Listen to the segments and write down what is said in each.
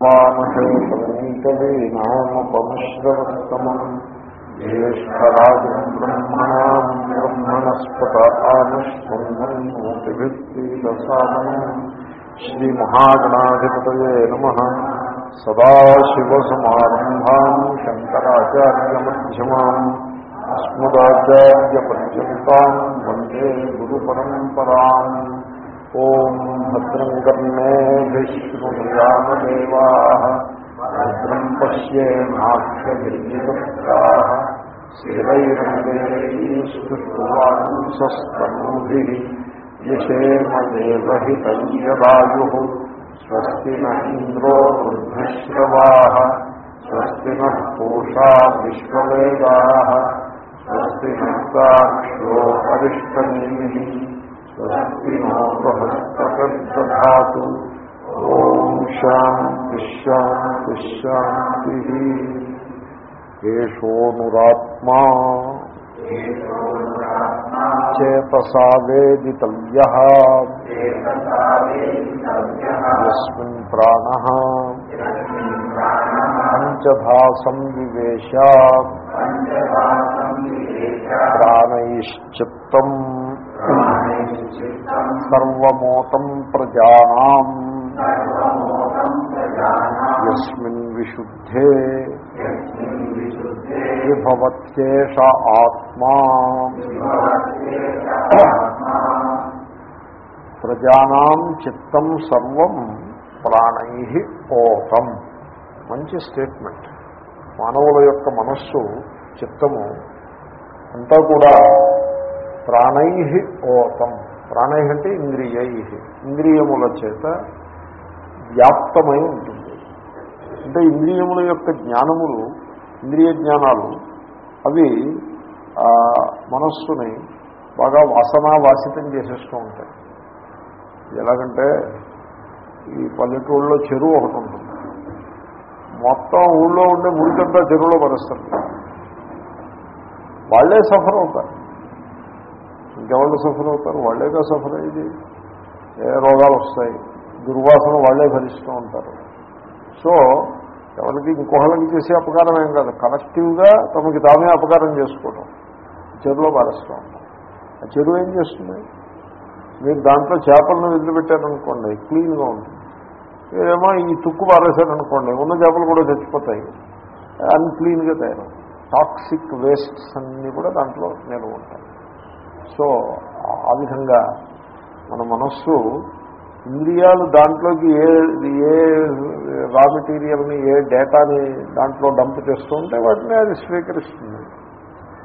వామహేతవీనామపమశ్రవస్తమం జ్యేష్టరాజం బ్రహ్మణాం బ్రహ్మణస్పత ఆనుష్ఠందన్మోతిభిత్తీదసాదనం శంకరాచార్యమ్యమా నమ వందే గురు పరంపరా గురుపరంపరాం ఓం భద్రం కర్ణే విష్ణుయామదేవా భద్రం పశ్యేమాక్షగిరిజా స్థిరైరంగేస్తూభి యశేమదేవహితయదాయు స్వస్తి నంద్రో వృద్ధశ్రవా స్వస్తి నూషా విశ్వవేదా స్వస్తి నక్షో అరిష్టమీ. స్వస్తి నో బృహస్పతిర్దధాతు ఓం శాంతి శాంతి శాంతి. కేశోనురాత్మా. చేతసా వేదితవ్య. యస్మిన్ ప్రాణ. పంచధా సంవివేశ ప్రాణైశ్చిత్తం. సర్వమోతం ప్రజానాం. యస్మిన్ విశుద్ధే. విభవత్యేష ఆత్మా. ప్రజానాం చిత్తం సర్వం ప్రాణై ఓతం. మంచి స్టేట్మెంట్. మానవుల యొక్క మనస్సు చిత్తము అంతా కూడా ప్రాణై ఓతం. ప్రాణై అంటే ఇంద్రియ ఇంద్రియముల చేత వ్యాప్తమై ఉంటుంది. అంటే ఇంద్రియముల యొక్క జ్ఞానములు ఇంద్రియ జ్ఞానాలు అవి మనస్సుని బాగా వాసనావాసితం చేసేస్తూ ఉంటాయి. ఎలాగంటే ఈ పల్లెటూళ్ళలో చెరువు ఒకటి ఉంటుంది. మొత్తం ఊళ్ళో ఉండే మురికంతా చెరువులో పరుస్తుంది వాళ్ళే సఫర్ అవుతారు. ఇంకెవాళ్ళు సఫర్ అవుతారు? వాళ్ళేగా సఫర్ అయ్యేది. ఏ రోగాలు వస్తాయి? దుర్వాసన వాళ్ళే భరిస్తూ ఉంటారు. సో ఎవరికి ఇంకొకళ్ళకి చేసే అపకారం ఏం కాదు. కలెక్టివ్గా తమకి తామే అపకారం చేసుకోవడం చెరువులో పారేస్తూ ఉంటాం. ఆ చెరువు ఏం చేస్తుంది? మీరు దాంట్లో చేపలను వదిలిపెట్టారనుకోండి క్లీన్గా ఉంటుంది. మీరేమో ఈ తుక్కు పారేశారనుకోండి ఉన్న చేపలు కూడా చచ్చిపోతాయి. అన్క్లీన్గా తయారు టాక్సిక్ వేస్ట్స్ అన్నీ కూడా దాంట్లో నిల్వ ఉంటాయి. సో ఆ విధంగా మన మనస్సు ఇంద్రియాలు దాంట్లోకి ఏ ఏ రా మెటీరియల్ని ఏ డేటాని దాంట్లో డంప్ చేస్తూ ఉంటే వాటిని అది స్వీకరిస్తుంది.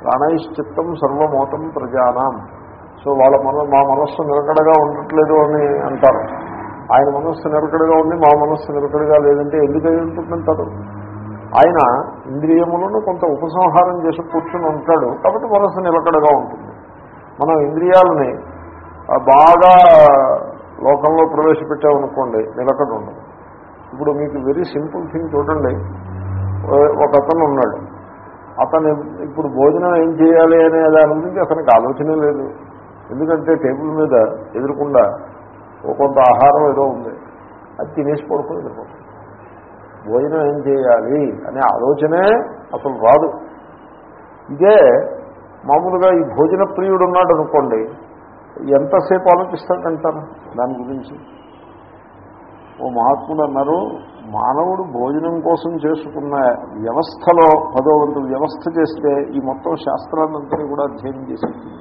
ప్రాణైశ్చిత్తం సర్వమోతం ప్రజానాం. సో వాళ్ళ మన మా మనస్సు నిలకడగా ఉండట్లేదు అని అంటారు. ఆయన మనస్సు నిలకడగా ఉంది మా మనస్సు నిలకడగా లేదంటే ఎందుకై ఉంటుందంటారు? ఆయన ఇంద్రియములను కొంత ఉపసంహారం చేసి కూర్చుని ఉంటాడు కాబట్టి మనస్సు నిలకడగా ఉంటుంది. మనం ఇంద్రియాలని బాగా లోకంలో ప్రవేశపెట్టామనుకోండి నిలకడ ఉండదు ఇప్పుడు మీకు వెరీ సింపుల్ థింగ్ చూడండి. ఒక అతను ఉన్నాడు అతను ఇప్పుడు భోజనం ఏం చేయాలి అనే దాని గురించి అతనికి ఆలోచనే లేదు. ఎందుకంటే టేబుల్ మీద ఎదురకుండా ఓ కొంత ఆహారం ఏదో ఉంది. అది తినేసి పడుకొని ఎదుర్కొంటుంది భోజనం ఏం చేయాలి అనే ఆలోచనే అసలు రాదు. ఇదే మామూలుగా ఈ భోజన ప్రియుడు ఉన్నాడు అనుకోండి ఎంతసేపు ఆలోచిస్తాడంటారు? దాని గురించి. ఓ మహాత్ముడు అన్నారు మానవుడు భోజనం కోసం చేసుకున్న వ్యవస్థలో పదో వంతు వ్యవస్థ చేస్తే ఈ మొత్తం శాస్త్రాన్నంతని కూడా అధ్యయనం చేసింది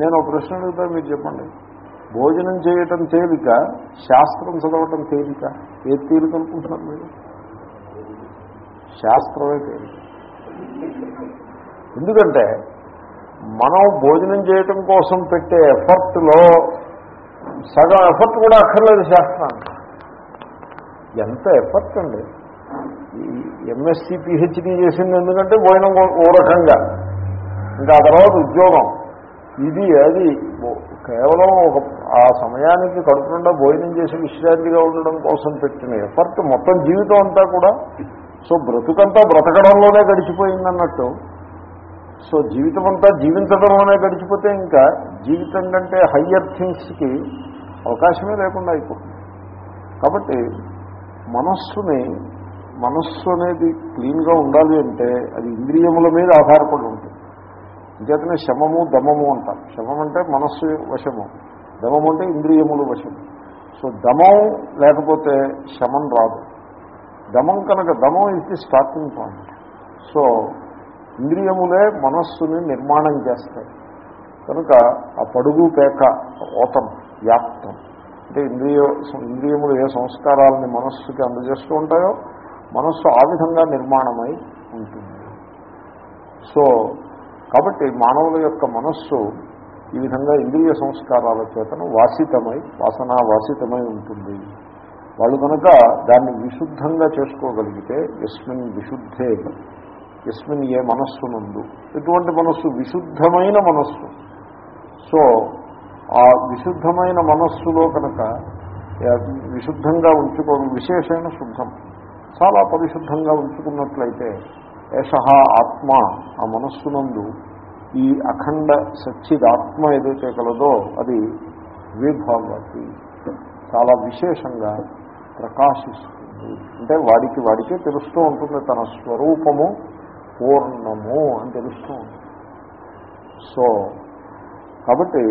నేను ఒక ప్రశ్న అడుగుతా మీరు చెప్పండి. భోజనం చేయటం తేలిక శాస్త్రం చదవటం తేలిక ఏ తేలిక అనుకుంటున్నారు మీరు? శాస్త్రమే తేలిక. ఎందుకంటే మనం భోజనం చేయటం కోసం పెట్టే ఎఫర్ట్లో సగం ఎఫర్ట్ కూడా అక్కర్లేదు శాస్త్రానికి. ఎంత ఎఫర్ట్ అండి? ఎంఎస్సి పిహెచ్డీ చేసింది ఎందుకంటే భోజనం ఓ రకంగా. ఇంకా ఆ తర్వాత ఉద్యోగం. ఇది అది కేవలం ఒక ఆ సమయానికి కడుపు భోజనం చేసి విశ్రాంతిగా ఉండడం కోసం పెట్టిన ఎఫర్ట్ మొత్తం జీవితం అంతా కూడా సో బ్రతుకంతా బ్రతకడంలోనే గడిచిపోయిందన్నట్టు. సో జీవితం అంతా జీవించడంలోనే గడిచిపోతే ఇంకా జీవితం కంటే హయ్యర్ థింగ్స్కి అవకాశమే లేకుండా అయిపోతుంది. కాబట్టి మనస్సుని మనస్సు అనేది క్లీన్గా ఉండాలి అంటే అది ఇంద్రియముల మీద ఆధారపడి ఉంటుంది. అంచేతనే శమము దమము అంటారు. శమం అంటే మనస్సు వశము. దమం అంటే ఇంద్రియములు వశము. సో దమం లేకపోతే శమం రాదు. దమం కనుక దమం is the starting point so ఇంద్రియములే మనస్సుని నిర్మాణం చేస్తాయి. కనుక ఆ పడుగు పేక ఓతం వ్యాప్తం. అంటే ఇంద్రియ ఇంద్రియములు ఏ సంస్కారాలని మనస్సుకి అందజేస్తూ ఉంటాయో మనస్సు ఆ విధంగా నిర్మాణమై ఉంటుంది. సో కాబట్టి మానవుల యొక్క మనస్సు ఈ విధంగా ఇంద్రియ సంస్కారాల చేతను వాసితమై వాసనా వాసితమై ఉంటుంది. వాళ్ళు కనుక దాన్ని విశుద్ధంగా చేసుకోగలిగితే యస్మిన్ విశుద్ధే యస్మిన్ ఏ మనస్సు నందు ఎటువంటి మనస్సు? విశుద్ధమైన మనస్సు. సో ఆ విశుద్ధమైన మనస్సులో కనుక విశుద్ధంగా ఉంచుకో విశేషమైన శుద్ధం. చాలా పరిశుద్ధంగా ఉంచుకున్నట్లయితే యశహా ఆత్మ ఆ మనస్సునందు ఈ అఖండ సచ్చిదాత్మ ఏదైతే కలదో అది విభావతి. చాలా విశేషంగా ప్రకాశిస్తుంది. అంటే వాడికి వాడికే తెలుస్తూ ఉంటుంది తన స్వరూపము పూర్ణము అని తెలుస్తూ ఉంటుంది. సో కాబట్టి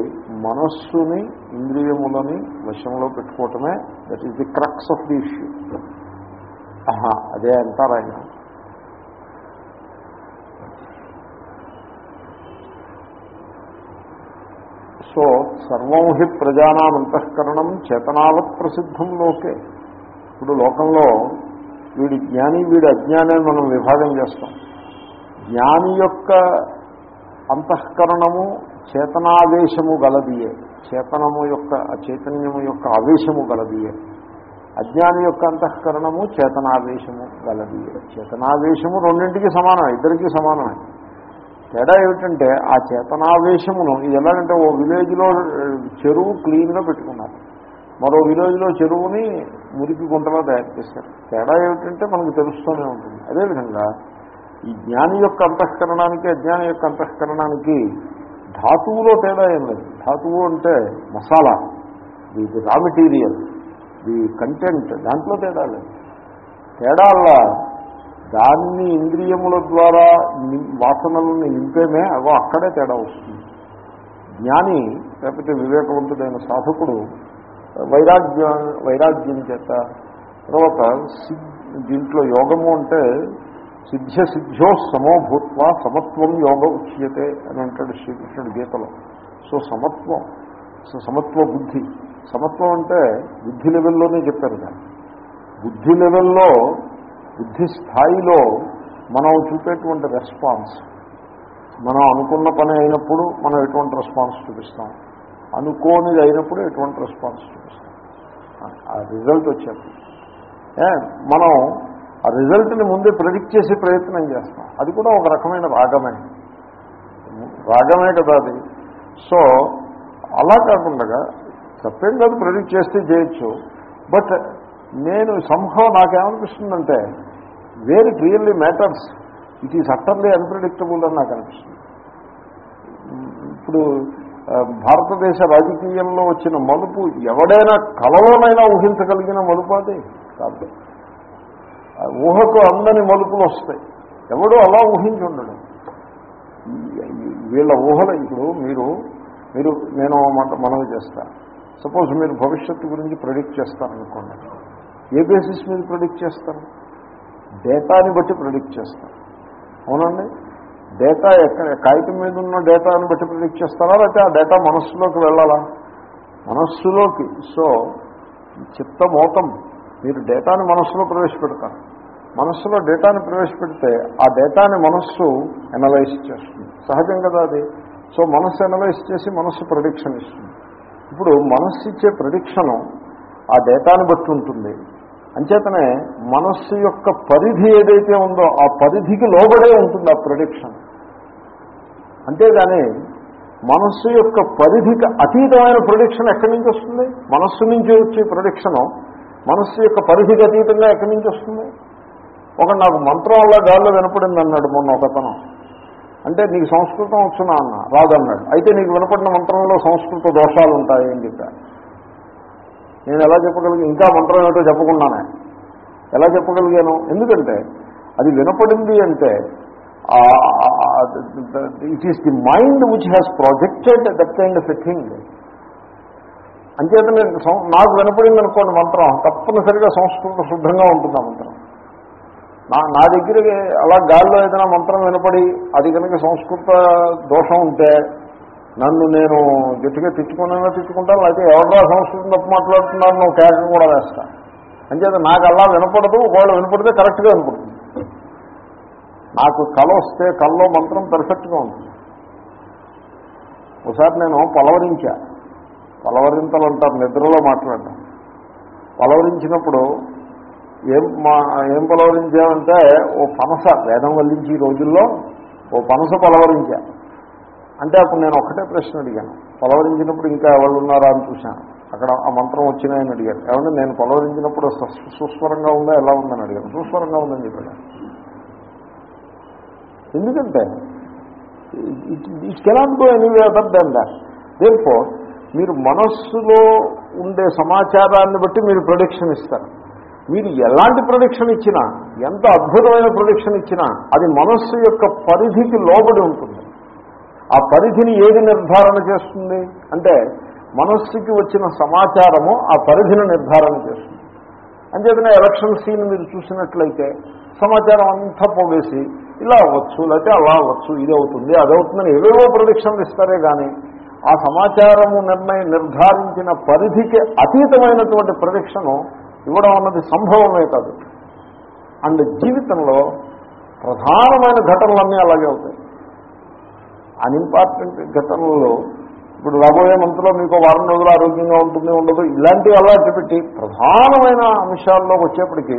మనస్సుని ఇంద్రియములని వశంలో పెట్టుకోవటమే that is the crux of the issue ఆహా అదే అంటారు ఆయన. సో సర్వం హి ప్రజానాం అంతఃకరణం చేతనావత్ ప్రసిద్ధం లోకే. ఇప్పుడు లోకంలో వీడి జ్ఞాని వీడి అజ్ఞానాన్ని మనం విభాగం చేస్తాం. జ్ఞాని యొక్క అంతఃకరణము చేతనావేశము గలదియే. చేతనము యొక్క చైతన్యము యొక్క ఆవేశము గలదియే. అజ్ఞాని యొక్క అంతఃకరణము చేతనావేశము గలదియే. చేతనావేశము రెండింటికి సమానం ఇద్దరికీ సమానమే. తేడా ఏమిటంటే ఆ చేతనావేశమును ఇది ఎలాగంటే ఓ విలేజ్లో చెరువు క్లీన్గా పెట్టుకున్నారు. మరో విలేజ్లో చెరువుని మురికి గుంటలో తయారు చేశారు. తేడా ఏమిటంటే మనకు తెలుస్తూనే ఉంటుంది. అదేవిధంగా ఈ జ్ఞాని యొక్క అంతఃకరణానికి అజ్ఞాని యొక్క అంతఃకరణానికి ధాతువులో తేడా ఏం లేదు. ధాతువు అంటే masala. The raw material. The content. దాంట్లో తేడా లేదు. తేడాల్లో దాన్ని ఇంద్రియముల ద్వారా వాసనలను నింపేమే అవో అక్కడే తేడా వస్తుంది. జ్ఞాని లేకపోతే వివేకవంతుడైన సాధకుడు వైరాగ్య వైరాగ్యం చేత. తర్వాత దీంట్లో యోగము అంటే సిద్ధ్య సిద్ధ్యో సమోభూత్వ సమత్వం యోగ ఉచ్యతే అని అంటాడు శ్రీకృష్ణుడు గీతలో. సో సమత్వం సో సమత్వ బుద్ధి. సమత్వం అంటే బుద్ధి లెవెల్లోనే చెప్పారు దాన్ని. బుద్ధి లెవెల్లో బుద్ధి స్థాయిలో మనం చూపేటువంటి రెస్పాన్స్. మనం అనుకున్న పని అయినప్పుడు మనం ఎటువంటి రెస్పాన్స్ చూపిస్తాం? అనుకోనిది అయినప్పుడు ఎటువంటి రెస్పాన్స్ చూపిస్తాం. ఆ రిజల్ట్ వచ్చేది. ఏ, మనం ఆ రిజల్ట్ని ముందే ప్రెడిక్ట్ చేసే ప్రయత్నం చేస్తాం. అది కూడా ఒక రకమైన రాగమే. రాగమే కదా అది. సో అలా కాకుండా తప్పేం కాదు ప్రెడిక్ట్ చేస్తే చేయొచ్చు. బట్ నేను సంభవం నాకేమనిపిస్తుందంటే where it really matters it is utterly unpredictable అని నాకు అనిపిస్తుంది. ఇప్పుడు భారతదేశ రాజకీయంలో వచ్చిన మలుపు ఎవడైనా కలలోనైనా ఊహించగలిగిన మలుపు అది కాదు. ఊహకు అందని మలుపులు వస్తాయి. ఎవడో అలా ఊహించుండడు వీళ్ళ ఊహలు ఇప్పుడు మీరు మీరు నేను మాట మనవి చేస్తా. సపోజ్ మీరు భవిష్యత్తు గురించి ప్రొడిక్ట్ చేస్తారనుకోండి. ఏ బేసిస్ మీద ప్రెడిక్ట్ చేస్తారు? డేటాని బట్టి ప్రెడిక్ట్ చేస్తారు. అవునండి? డేటా ఎక్కడ కాగితం మీద ఉన్న డేటాని బట్టి ప్రిడిక్ట్ చేస్తారా లేకపోతే ఆ డేటా మనస్సులోకి వెళ్ళాలా? మనస్సులోకి. సో చిత్తమోతం మీరు డేటాని మనస్సులో ప్రవేశపెడతారు. మనస్సులో డేటాని ప్రవేశపెడితే ఆ డేటాని మనస్సు అనలైజ్ చేస్తుంది. సహజం కదా అది? సో మనస్సు అనలైజ్ చేసి మనస్సు ప్రొడిక్షన్ ఇస్తుంది. ఇప్పుడు మనస్సు ఇచ్చే ప్రొడిక్షను ఆ డేటాని బట్టి ఉంటుంది. అంచేతనే మనస్సు యొక్క పరిధి ఏదైతే ఉందో ఆ పరిధికి లోబడే ఉంటుంది ఆ ప్రొడిక్షన్ అంతేగాని మనస్సు యొక్క పరిధికి అతీతమైన ప్రొడిక్షన్ ఎక్కడి నుంచి వస్తుంది? మనస్సు నుంచి వచ్చే ప్రొడిక్షను మనస్సు యొక్క పరిధికి అతీతంగా ఎక్కడి నుంచి వస్తుంది? ఒక నాకు మంత్రం వల్ల గాల్లో వినపడింది అన్నాడు మొన్న ఒకతను అంటే నీకు సంస్కృతం వచ్చునా అన్న? రాదన్నాడు. అయితే నీకు వినపడిన మంత్రంలో సంస్కృత దోషాలు ఉంటాయి అని చెప్పాను నేను ఎలా చెప్పగలిగి ఇంకా మంత్రం ఏమిటో చెప్పకుండానే. ఎలా చెప్పగలిగాను? ఎందుకంటే అది వినపడింది అంటే it is the mind which has projected that kind of a thing అంచేత నేను నాకు వినపడింది అనుకోండి మంత్రం తప్పనిసరిగా సంస్కృత శుద్ధంగా ఉంటుంది ఆ మంత్రం. నా నా దగ్గర అలా గాల్లో ఏదైనా మంత్రం వినపడి అది కనుక సంస్కృత దోషం ఉంటే నన్ను నేను గట్టిగా తిట్టుకున్నా తిట్టుకుంటాను అయితే ఎవరో సంస్కృతం తప్పు మాట్లాడుతున్నాను నువ్వు క్యారెక్టర్ కూడా వేస్తా. అంచేత నాకు అలా వినపడదు ఒకవేళ వినపడితే కరెక్ట్గా వినపడుతుంది. నాకు కళ వస్తే కళ్ళలో మంత్రం పెర్ఫెక్ట్గా ఉంటుంది. ఒకసారి నేను పలవరించా. పలవరింతలు అంటారు నిద్రలో మాట్లాడడం. పలవరించినప్పుడు ఏం మా ఏం పలవరించామంటే ఓ పనస వేదం వల్లించి ఈ రోజుల్లో ఓ పనస పలవరించా. అంటే అప్పుడు నేను ఒక్కటే ప్రశ్న అడిగాను. పలవరించినప్పుడు ఇంకా ఎవరు ఉన్నారా అని చూశాను. అక్కడ ఆ మంత్రం వచ్చినాయని అడిగాను ఏమంటే నేను పలవరించినప్పుడు సుస్వరంగా ఉందా ఎలా ఉందని అడిగాను సుస్వరంగా ఉందని చెప్పాడు. ఎందుకంటే it cannot go anyway other than that there మీరు మనస్సులో ఉండే సమాచారాన్ని బట్టి మీరు ప్రొడిక్షన్ ఇస్తారు. మీరు ఎలాంటి ప్రొడిక్షన్ ఇచ్చినా ఎంత అద్భుతమైన ప్రొడిక్షన్ ఇచ్చినా అది మనస్సు యొక్క పరిధికి లోబడి ఉంటుంది. ఆ పరిధిని ఏది నిర్ధారణ చేస్తుంది? అంటే మనస్సుకి వచ్చిన సమాచారము ఆ పరిధిని నిర్ధారణ చేస్తుంది. అంచేతనే ఎలక్షన్ సీన్ మీరు చూసినట్లయితే సమాచారం అంతా పోగేసి ఇలా అవ్వచ్చు లేకపోతే అలా అవ్వచ్చు ఇది అవుతుంది అది అవుతుందని ఏవేవో ప్రొడిక్షన్లు ఇస్తారే కానీ ఆ సమాచారము నిర్ణయం నిర్ధారించిన పరిధికి అతీతమైనటువంటి ప్రొడిక్షను ఇవ్వడం అన్నది సంభవమే కాదు. అండ్ జీవితంలో ప్రధానమైన ఘటనలన్నీ అలాగే అవుతాయి. అన్ఇంపార్టెంట్ ఘటనలలో ఇప్పుడు రాబోయే మంత్లో మీకు వారం రోజులు ఆరోగ్యంగా ఉంటుంది ఉండదు ఇలాంటివి అలవాటు పెట్టి ప్రధానమైన అంశాల్లోకి వచ్చేప్పటికీ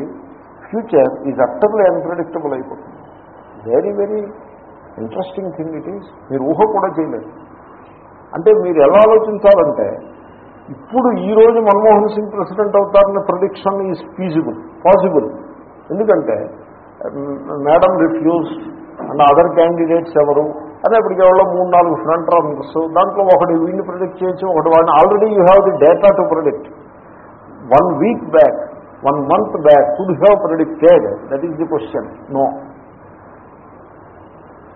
ఫ్యూచర్ ఈజ్ అట్టర్లీ అన్ప్రెడిక్టబుల్ అయిపోతుంది. Very very interesting thing it is మీరు ఊహ కూడా చేయలేరు. అంటే మీరు ఎలా ఆలోచించాలంటే ఇప్పుడు ఈ రోజు మన్మోహన్ సింగ్ ప్రెసిడెంట్ అవుతారనే ప్రొడిక్షన్ ఈజ్ ఫీజిబుల్ పాసిబుల్ ఎందుకంటే madam refuse and other candidates ఎవరు? అనేప్పటికి ఎవరో మూడు నాలుగు ఫ్రంట్ రన్నర్స్ దాంట్లో ఒకటి వీడిని ప్రొడిక్ట్ చేయొచ్చు ఒకటి వాడిని already you have the data to predict one week back one month back could have predicted that is the question no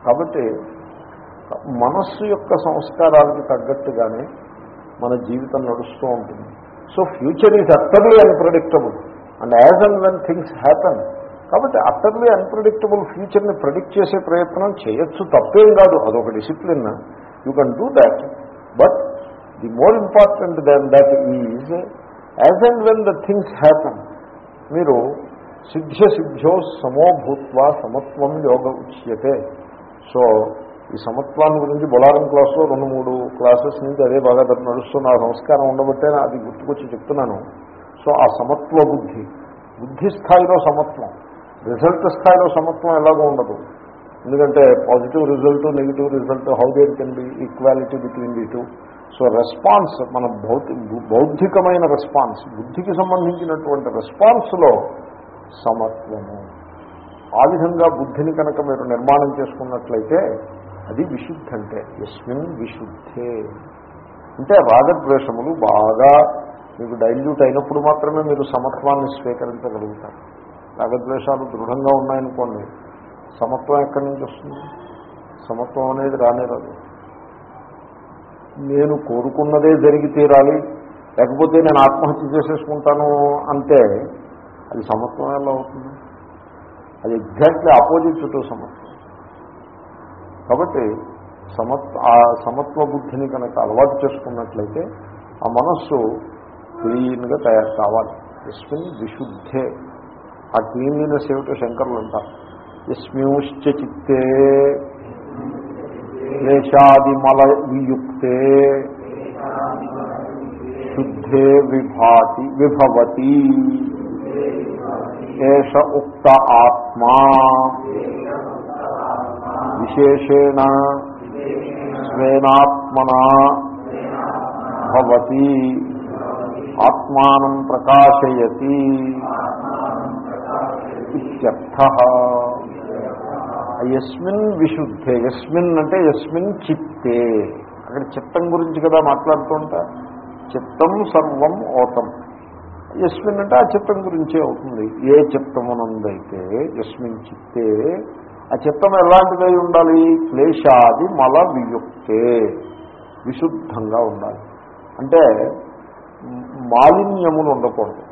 కాబట్టి మనస్సు యొక్క సంస్కారాలకు తగ్గట్టుగానే మన జీవితం నడుస్తూ ఉంటుంది. So future is utterly unpredictable and as and when things happen కాబట్టి అట్టర్లీ అన్ప్రెడిక్టబుల్ ఫ్యూచర్ని ప్రెడిక్ట్ చేసే ప్రయత్నం చేయొచ్చు తప్పేం కాదు. అదొక discipline you can do that but the more important then that is as and when the things happen మీరు సిద్ధ్య సిద్ధ్యో సమోభూత్వ సమత్వం యోగ ఉచ్యతే. సో ఈ సమత్వాన్ని గురించి బొలారం క్లాస్లో రెండు మూడు క్లాసెస్ నుంచి అదే బాగా నడుస్తున్న సంస్కారం ఉండబట్టే అది గుర్తుకొచ్చి చెప్తున్నాను. సో ఆ సమత్వ బుద్ధి బుద్ధి స్థాయిలో సమత్వం. రిజల్ట్ స్థాయిలో సమత్వం ఎలాగో ఉండదు. ఎందుకంటే positive result negative result how there can be equality between the two so response మన భౌతి బౌద్ధికమైన రెస్పాన్స్ బుద్ధికి సంబంధించినటువంటి రెస్పాన్స్లో సమత్వము. ఆ విధంగా బుద్ధిని కనుక మీరు నిర్మాణం చేసుకున్నట్లయితే అది విశుద్ధి అంటే యస్మిన్ విశుద్ధే. అంటే రాగద్వేషములు బాగా మీకు డైల్యూట్ అయినప్పుడు మాత్రమే మీరు సమత్వాన్ని స్వీకరించగలుగుతారు. రాగద్వేషాలు దృఢంగా ఉన్నాయనుకోండి సమత్వం ఎక్కడి నుంచి వస్తుంది? సమత్వం అనేది రానేరాదు నేను కోరుకున్నదే జరిగి తీరాలి లేకపోతే నేను ఆత్మహత్య చేసేసుకుంటాను అంటే అది సమత్వం ఎలా అవుతుంది? అది ఎగ్జాక్ట్లీ ఆపోజిట్ చుట్టూ సమత్వం. కాబట్టి సమత్ ఆ సమత్వ బుద్ధిని కనుక అలవాటు చేసుకున్నట్లయితే ఆ మనస్సు క్లీన్గా తయారు కావాలి. ఎస్మిన్ విశుద్ధే. ఆ క్లీన్లీనెస్ ఏమిటో శంకర్లు అంటారు యస్మింశ్చ చిత్తే క్లేశాదిమల వియుక్తే శుద్ధే విభాతి విభవతి ఏష ఉక్త ఆత్మా విశేషేణ స్వేనాత్మనా భవతి ఆత్మానం ప్రకాశయతి. ఇత్యర్థ. యస్మిన్ విశుద్ధే. యస్మిన్ అంటే యస్మిన్ చిత్తే. అక్కడ చిత్తం గురించి కదా మాట్లాడుతుంటా చిత్తం సర్వం ఓతం. యస్మిన్ అంటే ఆ చిత్తం గురించే అవుతుంది. ఏ చిత్తమునందైతే యస్మిన్ చిత్తే ఆ చిత్తం ఎలాంటిదై ఉండాలి? క్లేశాది మల వియుక్తే. విశుద్ధంగా ఉండాలి. అంటే మాలిన్యములు ఉండకూడదు.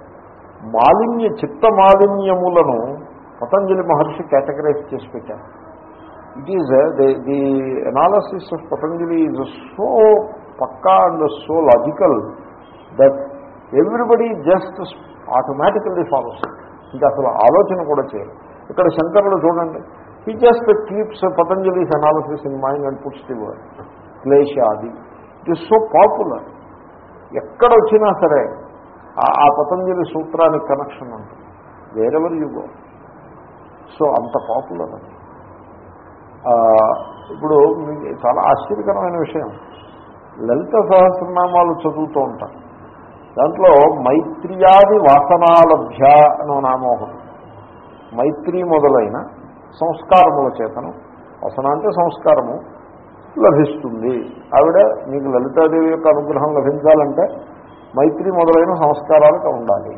మాలిన్య చిత్త మాలిన్యములను పతంజలి మహర్షి కేటగరైజ్ చేసి పెట్టారు. It is the analysis of Patanjali is so Pakka and so logical that everybody just automatically follows ఇంకా అసలు ఆలోచన కూడా చేయరు. ఇక్కడ శంకరుడు చూడండి. He just keeps Patanjali's analysis in mind and puts the word క్లేశాది. It is so popular ఎక్కడ వచ్చినా సరే ఆ- ఆ పతంజలి సూత్రానికి కనెక్షన్ ఉంటుంది. వేరెవర్ యుగో సో అంత పాపులర్ అది. ఇప్పుడు మీకు చాలా ఆశ్చర్యకరమైన విషయం. లలిత సహస్రనామాలు చదువుతూ ఉంటాం దాంట్లో మైత్రియాది వాసనాలభ్య అనో నామం ఒకటి. మైత్రి మొదలైన సంస్కారముల చేతను వసన అంటే సంస్కారము లభిస్తుంది. ఆవిడ మీకు లలితాదేవి యొక్క అనుగ్రహం లభించాలంటే మైత్రి మొదలైన సంస్కారాలకు ఉండాలి.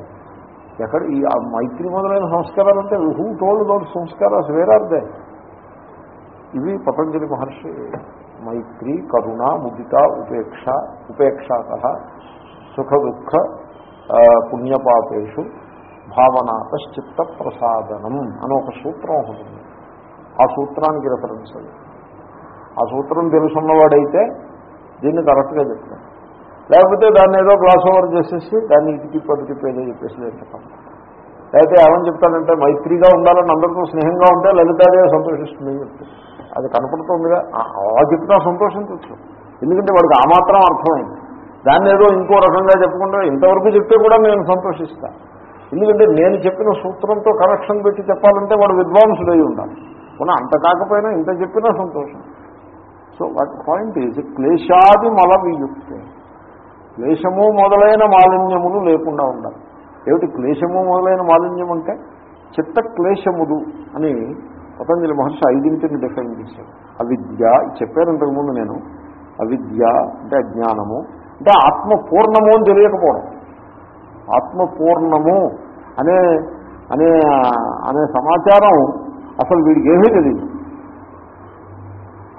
ఎక్కడ ఈ ఆ మైత్రి మొదలైన సంస్కారాలు అంటే హూ టోల్డ్ దోట్ సంస్కారాలు? వేరార్దే ఇవి పతంజలి మహర్షి మైత్రి కరుణ ముదిత ఉపేక్ష ఉపేక్షాత సుఖ దుఃఖ పుణ్యపాపేషు భావనాతశ్చిత్త ప్రసాదనం అని ఒక సూత్రం ఉంటుంది ఆ సూత్రానికి రెఫరెన్స్ అది. ఆ సూత్రం తెలుసున్నవాడైతే దీన్ని కరెక్ట్గా చెప్తాను లేకపోతే దాన్ని ఏదో గ్లాస్ ఓవర్ చేసేసి దాన్ని ఇటుకి తిప్పి అటు తిప్పి ఏదో చెప్పేసి చెప్తాను లేకపోతే ఏమని చెప్తానంటే మైత్రిగా ఉండాలని అందరితో స్నేహంగా ఉంటే లలితాదేవి సంతోషిస్తుంది చెప్తాను. అది కనపడుతుందిగా. ఆ- అలా చెప్తా సంతోషించవచ్చు ఎందుకంటే వాడికి ఆ మాత్రం అర్థమైంది. దాన్ని ఏదో ఇంకో రకంగా చెప్పుకుంటే ఇంతవరకు చెప్తే కూడా నేను సంతోషిస్తా. ఎందుకంటే నేను చెప్పిన సూత్రంతో కనెక్షన్ పెట్టి చెప్పాలంటే వాడు విద్వాంసుడై ఉండాలి. పోనీ అంత కాకపోయినా ఇంత చెప్పినా సంతోషం. సో వాట్ పాయింట్ ఈజ్ క్లేశాది మల వియుక్తే. క్లేశము మొదలైన మాలిన్యములు లేకుండా ఉండాలి. ఏమిటి క్లేశము మొదలైన మాలిన్యం అంటే చిత్త క్లేశములు అని పతంజలి మహర్షి ఐదింటిని డిఫైన్ చేశాడు అవిద్య చెప్పాను ఇంతకుముందు నేను అవిద్య అంటే అజ్ఞానము అంటే ఆత్మ పూర్ణము అని తెలియకపోవడం. ఆత్మ పూర్ణము అనే అనే అనే సమాచారం అసలు వీడికి ఏమీ తెలియదు.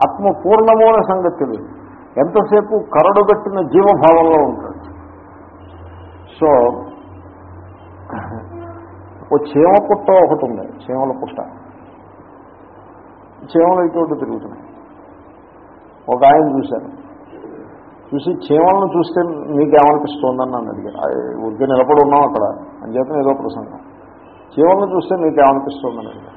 ఆత్మ పూర్ణము అనే సంగతి తెలియదు. ఎంతసేపు కరడుగట్టిన జీవభావంలో ఉంటాడు. సో ఓ చీమ పుట్ట ఒకటి ఉంది చీమల పుట్ట. చీమలు ఇటువంటి తిరుగుతున్నాయి. ఒక ఆయన చూశాను చూసి చీమలను చూస్తే మీకేమనిపిస్తోందని నన్ను అడిగారు. ఆ, నిలబడి ఉన్నాం అక్కడ. అని చేత ఏదో ప్రసంగం. చీమలను చూస్తే మీకేమనిపిస్తోందని అడిగారు.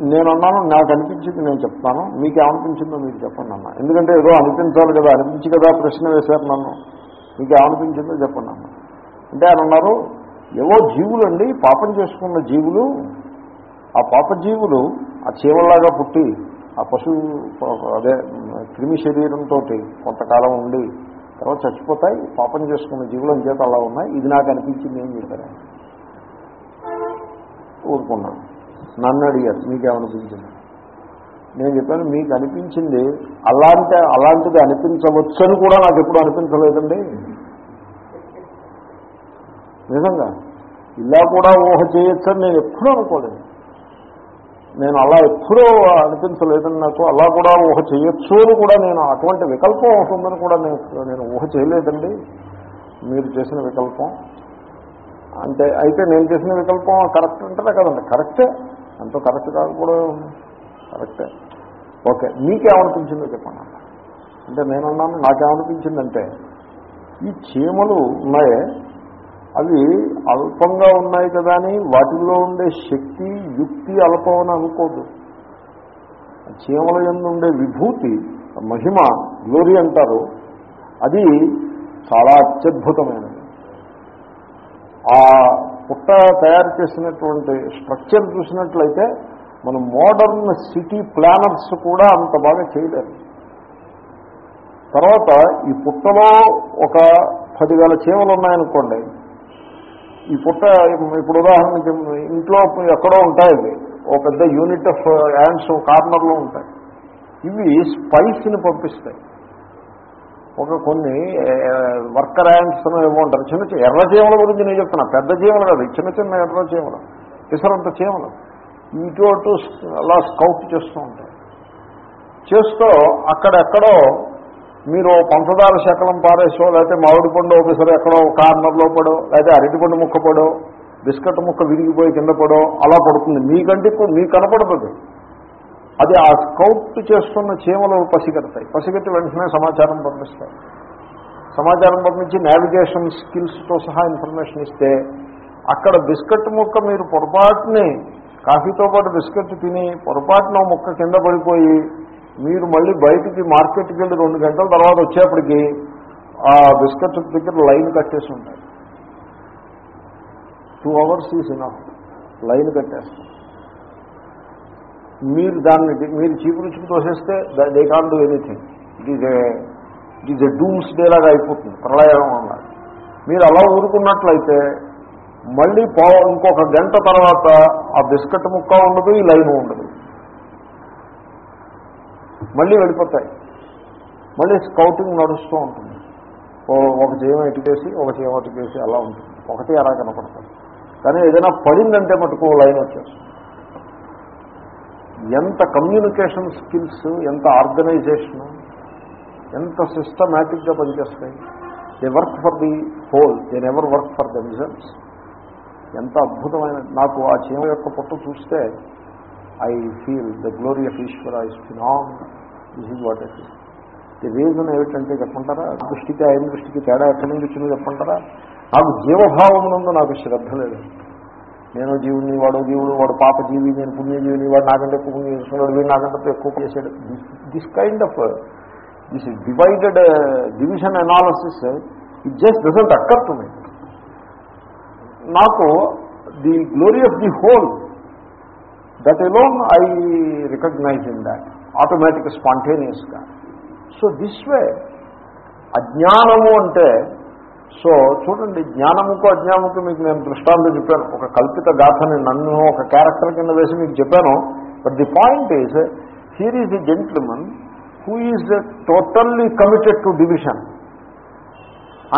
నేను అన్నాను నాకు అనిపించింది నేను చెప్తాను. మీకు ఏమనిపించిందో మీరు చెప్పండి అన్న. ఎందుకంటే ఏదో అనిపించాలి కదా అనిపించి కదా ప్రశ్న వేశారు నన్ను. మీకు ఏమనిపించిందో చెప్పండి అన్న. అంటే ఆయన అన్నారు ఏవో జీవులండి పాపం చేసుకున్న జీవులు. ఆ పాప జీవులు ఆ చీమల్లాగా పుట్టి ఆ పశువు అదే క్రిమి శరీరంతో కొంతకాలం ఉండి తర్వాత చచ్చిపోతాయి. పాపం చేసుకున్న జీవులు అని చేత అలా ఉన్నాయి. ఇది నాకు అనిపించింది ఏం చెప్పారు ఊరుకున్నాను నన్ను అడిగారు మీకేమనిపించింది నేను చెప్పాను మీకు అనిపించింది అలాంటి అలాంటిది అనిపించవచ్చని కూడా నాకు ఎప్పుడు అనిపించలేదండి. నిజంగా ఇలా కూడా ఊహ చేయొచ్చని నేను ఎప్పుడూ అనుకోలేదు. నేను అలా ఎప్పుడూ అనిపించలేదని నాకు అలా కూడా ఊహ చేయొచ్చు అని కూడా నేను అటువంటి వికల్పం ఒకటి ఉందని కూడా నేను నేను ఊహ చేయలేదండి. మీరు చేసిన వికల్పం. అంటే అయితే నేను చేసిన వికల్పం కరెక్ట్ అంటారా కదండి? కరెక్టే. ఎంతో కరెక్ట్ కూడా. కరెక్టే ఓకే మీకేమనిపించిందో చెప్పండి అన్న. అంటే నేనున్నాను నాకేమనిపించిందంటే ఈ చీమలు ఉన్నాయే అవి అల్పంగా ఉన్నాయి కదా అని వాటిల్లో ఉండే శక్తి యుక్తి అల్పం అని అనుకోదు చీమల ఎందు ఉండే విభూతి మహిమ గ్లోరీ అంటారు అది చాలా అత్యద్భుతమైనది. ఆ పుట్ట తయారు చేసినటువంటి స్ట్రక్చర్ చూసినట్లయితే మన మోడర్న్ సిటీ ప్లానర్స్ కూడా అంత బాగా చేయలేరు. తర్వాత ఈ పుట్టలో ఒక పదివేల చీమలు ఉన్నాయనుకోండి ఈ పుట్ట ఇప్పుడు ఉదాహరణకి ఇంట్లో ఎక్కడో ఉంటాయి ఇవి ఒక పెద్ద యూనిట్ ఆఫ్ యాండ్స్ కార్నర్లో ఉంటాయి. ఇవి స్పైస్ని పంపిస్తాయి. ఒక కొన్ని వర్కర్ యాంట్స్ ఏమో ఉంటారు. చిన్న చిన్న ఎర్ర చీమల గురించి నేను చెప్తున్నా. పెద్ద చీమలు కాదు చిన్న చిన్న ఎర్ర చీమలు పిసరంత చీమలు ఇటు అటు అలా స్కౌట్ చేస్తూ ఉంటాయి. చేస్తూ అక్కడెక్కడో మీరు పంచదార శకలం పారేసో లేకపోతే మామిడి పండు ఒకసారి ఎక్కడో కార్నర్లో పడో లేకపోతే అరటిపండు ముక్క పడో బిస్కెట్ ముక్క విరిగిపోయి కింద పడో అలా పడుతుంది. మీకంటే మీ మీకు కనపడుతుంది అది ఆ స్కౌట్ చేస్తున్న చీమలు పసిగడతాయి. పసిగట్టి వెంటనే సమాచారం పంపిస్తాయి. సమాచారం పంపించి నావిగేషన్ స్కిల్స్తో సహా ఇన్ఫర్మేషన్ ఇస్తే అక్కడ బిస్కెట్ ముక్క మీరు పొరపాటుని కాఫీతో పాటు బిస్కెట్ తిని పొరపాటున ముక్క కింద పడిపోయి మీరు మళ్ళీ బయటికి మార్కెట్కి వెళ్ళి రెండు గంటల తర్వాత వచ్చేప్పటికి ఆ బిస్కెట్ దగ్గర లైన్ కట్టేసి ఉంటాయి. Two hours is enough line కట్టేస్తాం. మీరు దాన్ని మీరు చీపురుచుకు తోసేస్తే they can do anything it is it is a doomsday లాగా అయిపోతుంది ప్రళయం అన్నారు మీరు అలా ఊరుకున్నట్లయితే మళ్ళీ పో ఇంకొక గంట తర్వాత ఆ బిస్కెట్ ముక్క ఉండదు ఈ లైన్ ఉండదు. మళ్ళీ వెళ్ళిపోతాయి. మళ్ళీ స్కౌటింగ్ నడుస్తూ ఉంటుంది. ఒక జీవం ఇటుకేసి ఒక జీవం అటుకేసి అలా ఉంటుంది. ఒకటి అలా కనపడతాయి. కానీ ఏదైనా పడిందంటే మటుకు ఓ లైన్ వచ్చేస్తుంది. ఎంత కమ్యూనికేషన్ స్కిల్స్ ఎంత ఆర్గనైజేషను ఎంత సిస్టమేటిక్గా పనిచేస్తాయి? They work for the whole they never work for the results ఎంత అద్భుతమైన నాకు ఆ చీమ యొక్క పుట్ట చూస్తే I feel the glory of Ishwara is phenom this is what it the reason ఏమిటంటే చెప్పంటారా దృష్టికి ఆయన దృష్టికి తేడా ఎక్కడి నుంచి వచ్చిందో చెప్పంటారా నాకు జీవభావం నుండి నాకు శ్రద్ధ లేదు. నేను జీవుని వాడు జీవుడు వాడు పాప జీవి నేను పుణ్యజీవిని వాడు నాకంటే ఎక్కువ పుణ్యం చేసుకున్నాడు వీడు నాకంటే ఎక్కువ చేశాడు. This kind of this divided division analysis it just doesn't occur to me నాకు the glory of the whole that alone I recognise in that automatic స్పాంటేనియస్గా so this way అజ్ఞానము అంటే సో చూడండి జ్ఞానముకు అజ్ఞానముకు మీకు నేను దృష్టాంతం చెప్పాను. ఒక కల్పిత గాథని నన్ను ఒక క్యారెక్టర్ కింద వేసి మీకు చెప్పాను. But the point is here is the gentleman who is totally committed to division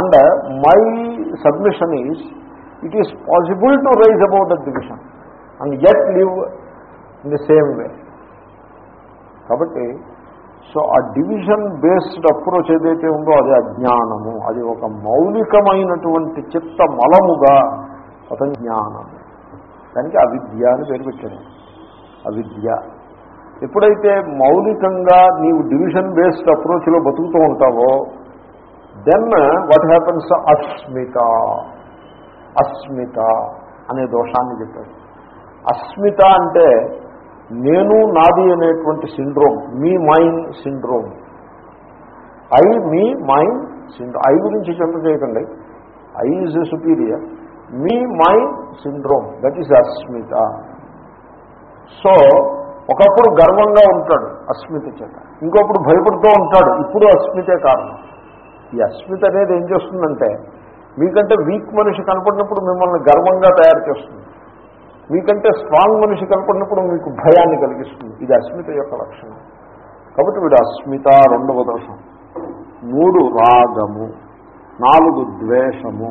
and my submission is it is possible to rise about the division and yet live in the same way కాబట్టి so ఆ division based approach ఏదైతే ఉందో అది అజ్ఞానము. అది ఒక మౌలికమైనటువంటి చిత్త మలముగా అతని జ్ఞానము దానికి అవిద్య అని పేరు పెట్టాడు అవిద్య. ఎప్పుడైతే మౌలికంగా నీవు డివిజన్ బేస్డ్ అప్రోచ్లో బతుకుతూ ఉంటావో దెన్ వాట్ హ్యాపన్స్ అస్మిత. అస్మిత అనే దోషాన్ని చెప్పాడు అస్మిత అంటే నేను నాది అనేటువంటి syndrome me mine syndrome. I me mind syndrome I గురించి చింత చేయకండి. I is superior me mine syndrome that is Asmita. So ఒకప్పుడు గర్వంగా ఉంటాడు అస్మిత చేత. ఇంకొప్పుడు భయపడుతూ ఉంటాడు. ఇప్పుడు అస్మితే కారణం. ఈ అస్మిత అనేది ఏం చేస్తుందంటే మీకంటే వీక్ మనిషి కనపడినప్పుడు మిమ్మల్ని గర్వంగా తయారు చేస్తుంది. మీకంటే స్ట్రాంగ్ మనిషి కనపడినప్పుడు మీకు భయాన్ని కలిగిస్తుంది. ఇది అస్మిత యొక్క లక్షణం. కాబట్టి వీడు అస్మిత రెండవ దోషం. మూడు రాగము నాలుగు ద్వేషము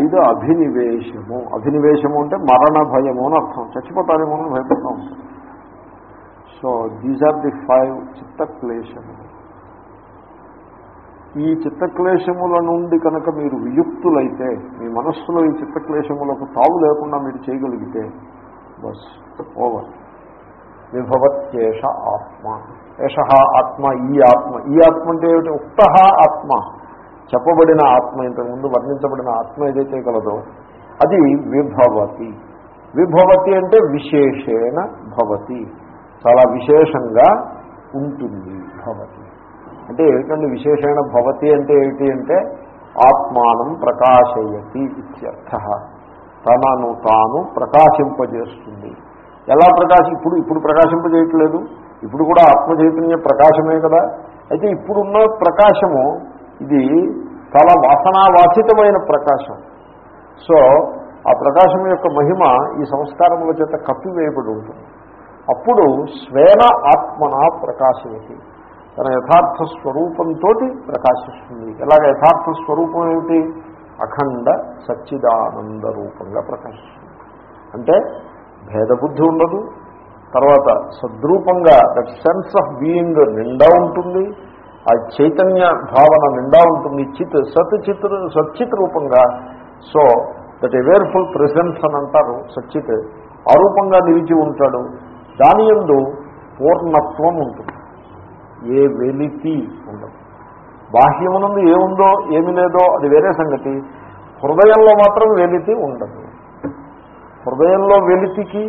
ఐదు అభినివేశము. అభినివేశము అంటే మరణ భయము అని అర్థం. చచ్చిపోతారేమో అని భయపడతా so these are the five చిత్తక్లేశము ఈ చిత్తక్లేశముల నుండి కనుక మీరు వియుక్తులైతే మీ మనస్సులో ఈ చిత్తక్లేశములకు తావు లేకుండా మీరు చేయగలిగితే బస్ ఓవర్. విభవత్యేష ఆత్మ. ఏష ఆత్మ ఈ ఆత్మ. ఈ ఆత్మ అంటే ఏమిటి? ఉక్త ఆత్మ. చెప్పబడిన ఆత్మ ఇంతకుముందు వర్ణించబడిన ఆత్మ ఏదైతే కలదో అది విభవతి. విభవతి అంటే విశేషేణ భవతి. చాలా విశేషంగా ఉంటుంది భవతి. అంటే ఏమిటండి విశేషణ భవతి అంటే ఏమిటి అంటే ఆత్మానం ప్రకాశయతి ఇత్యర్థ. తనను తాను ప్రకాశింపజేస్తుంది. ఎలా ప్రకాశం ఇప్పుడు ఇప్పుడు ప్రకాశింపజేయట్లేదు? ఇప్పుడు కూడా ఆత్మ చైతన్య ప్రకాశమే కదా? అయితే ఇప్పుడున్న ప్రకాశము ఇది చాలా వాసనావాసితమైన ప్రకాశం. సో ఆ ప్రకాశం యొక్క మహిమ ఈ సంస్కారముల చేత కప్పివేయబడి ఉంటుంది. అప్పుడు స్వేన ఆత్మన ప్రకాశయతి. తన యథార్థ స్వరూపంతో ప్రకాశిస్తుంది. ఎలాగ యథార్థ స్వరూపం ఏమిటి? అఖండ సచ్చిదానంద రూపంగా ప్రకాశిస్తుంది. అంటే భేదబుద్ధి ఉండదు. తర్వాత సద్రూపంగా దట్ సెన్స్ ఆఫ్ బీయింగ్ నిండా ఉంటుంది. ఆ చైతన్య భావన నిండా ఉంటుంది. చిత్ సత్ చిత్ సచ్చిత్ రూపంగా. సో దట్ అవేర్ఫుల్ ప్రెసెన్స్ అని అంటారు సచ్చిత్. ఆ రూపంగా నిలిచి ఉంటాడు. దాని ఎందు పూర్ణత్వం ఉంటుంది. ఏ వెలితి ఉండదు. బాహ్యమునందు ఏముందో ఏమి లేదో అది వేరే సంగతి. హృదయంలో మాత్రం వెలితి ఉండదు. హృదయంలో వెలితికి